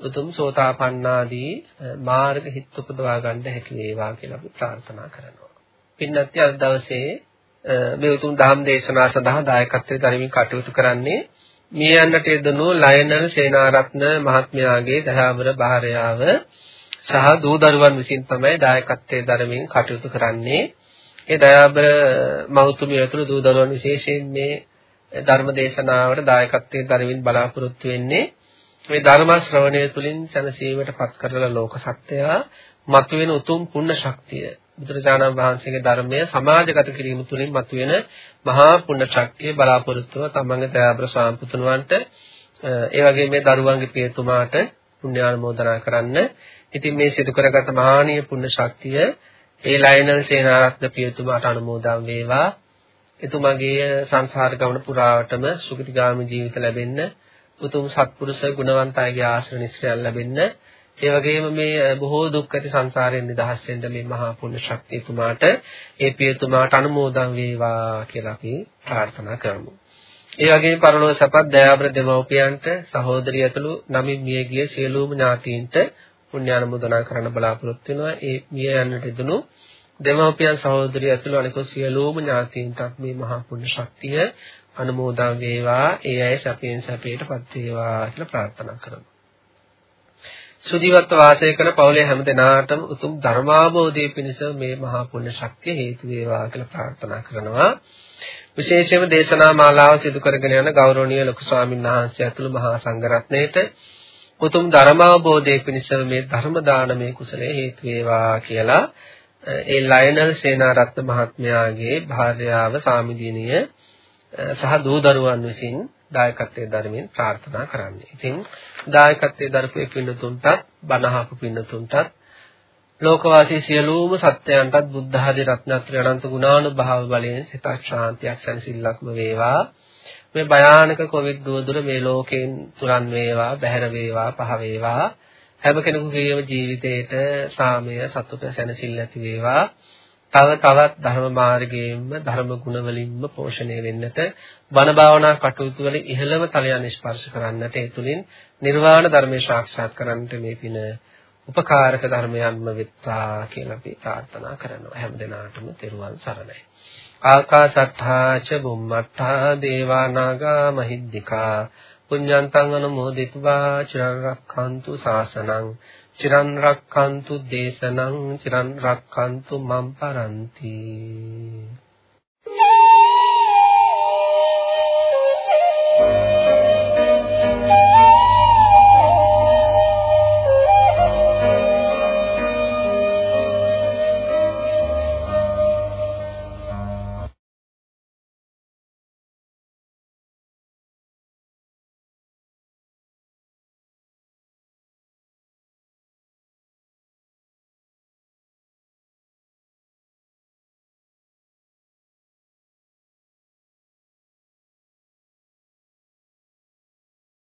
Speaker 1: උතුම් සෝතාපන්නාදී මාර්ග හිත් උපදවා ගන්න හැකි වේවා කියලා අපි ප්‍රාර්ථනා කරනවා. පින්නත්ති අද දවසේ මේ උතුම් ධම් දේශනා සඳහා දායකත්වයෙන් දරමින් කටයුතු කරන්නේ මේ යන්නට යෙදුණු ලයනල් සේනාරත්න මහත්මයාගේ දහවර භාර්යාව සහ දූ දරුවන් විසින් තමයි දායකත්වයෙන් දරමින් කටයුතු කරන්නේ. ඒ දයාබර මෞතුමිය ඇතුළු දූ දරුවන් විශේෂයෙන් මේ ධර්ම දේශනාවට දායකත්වයෙන් දරමින් බලාපොරොත්තු වෙන්නේ මේ ධර්ම ශ්‍රවණය තුළින් සැනසීමට පත් කරලා ලෝක සත්‍යය මතුවෙන උතුම් පුණ්‍ය ශක්තිය බුදුරජාණන් වහන්සේගේ ධර්මය සමාජගත කිරීම තුළින් මතුවෙන මහා පුණ්‍ය ශක්තිය බලාපොරොත්තුව තමන්ගේ දයාබර සාම්පුතුණවන්ට ඒ වගේ මේ දරුවන්ගේ පියතුමාට පුණ්‍යානුමෝදනා කරන්න. ඉතින් මේ සිදු කරගත් මහානීය පුණ්‍ය ශක්තිය ඒ ලයනල් සේනාරත්න පියතුමාට අනුමෝදන් වේවා. එතුමාගේ සංසාර ගමන පුරාවටම සුගතිගාමී ජීවිත ලැබෙන්න උතුම් සත්පුරුෂ ගුණවන්තයගේ ආශ්‍රය නිස්සයන් ලැබෙන්න ඒ වගේම මේ බොහෝ දුක් ඇති සංසාරයෙන් නිදහස් වෙන්න මේ මහා පුණ්‍ය ශක්තිය තුමාට ඒ පියතුමාට අනුමෝදන් වේවා කියලා අපි ප්‍රාර්ථනා කරමු. ඒ වගේම පරලෝක සපත් දයාබර දෙමව්පියන්ට සහෝදරිය ඇතුළු නමින් මියගිය සියලුම ඥාතීන්ට පුණ්‍යානුමෝදනා කරන්න බලාපොරොත්තු වෙනවා. ඒ මිය යන්නට ඉදුණු දෙමව්පියන් සහෝදරිය ඇතුළු අනිකුත් සියලුම ඥාතීන්ටත් මේ මහා පුණ්‍ය ශක්තිය අනුමෝදන් වේවා. ඒ අය සැපයෙන් සැපයටපත් වේවා කියලා ප්‍රාර්ථනා කරමු. සුජීවත්ව වාසය කරන පවුලේ හැම දෙනාටම උතුම් ධර්මාභෝධය පිණිස මේ මහා පුණ්‍ය ශක්තිය හේතු වේවා කියලා ප්‍රාර්ථනා කරනවා. විශේෂයෙන්ම දේශනා මාලාව සිදු කරගෙන යන ගෞරවනීය ලොකු ස්වාමීන් වහන්සේ ඇතුළු මහා සංඝරත්නයට උතුම් ධර්මාභෝධය පිණිස මේ ධර්ම දානමය කුසලයේ හේතු වේවා කියලා ඒ ලයනල් සේනාරත්න මහත්මයාගේ භාර්යාව සාමිදීනිය සහ දූ දරුවන් විසින් දායකත්වයේ ධර්මයෙන් ප්‍රාර්ථනා කරන්නේ. ඉතින් දායකත්වයේ දරපු පින්නතුන්ටත් බණහපු පින්නතුන්ටත් ලෝකවාසී සියලුම සත්‍යයන්ටත් බුද්ධ ආදී රත්නත්‍රය අනන්ත ගුණානුභාව බලයෙන් සිත ශාන්තියක් සැනසෙල්ලක්ම වේවා. මේ භයානක කොවිඩ් දුවදුර මේ ලෝකයෙන් තුරන් වේවා, බැහැර වේවා, පහ වේවා. හැම කෙනෙකුගේම ජීවිතේට සාමය, සතුට, සැනසෙල්ල ඇති වේවා. තව තවත් ධර්ම මාර්ගයෙන්ම ධර්ම ගුණ වලින්ම පෝෂණය වෙන්නට වන භාවනා කටයුතු වල ඉහළම තලයන් ස්පර්ශ කරන්නට ඒ තුලින් නිර්වාණ ධර්මය සාක්ෂාත් කරන්නට මේ පින උපකාරක ධර්මයන්ම වෙත්තා කියලා අපි ප්‍රාර්ථනා කරනවා. හැම දිනාටම තෙරුවන් සරණයි. ආකාශත්තා ච බුම්මත්තා දේවා නාග මහිද්దికා. පුඤ්ඤන්තං අනුමෝදිත्वा. චිරන් රක්ඛන්තු සාසනං. චිරන් රක්칸තු දේශනං චිරන් රක්칸තු මම් පරන්ති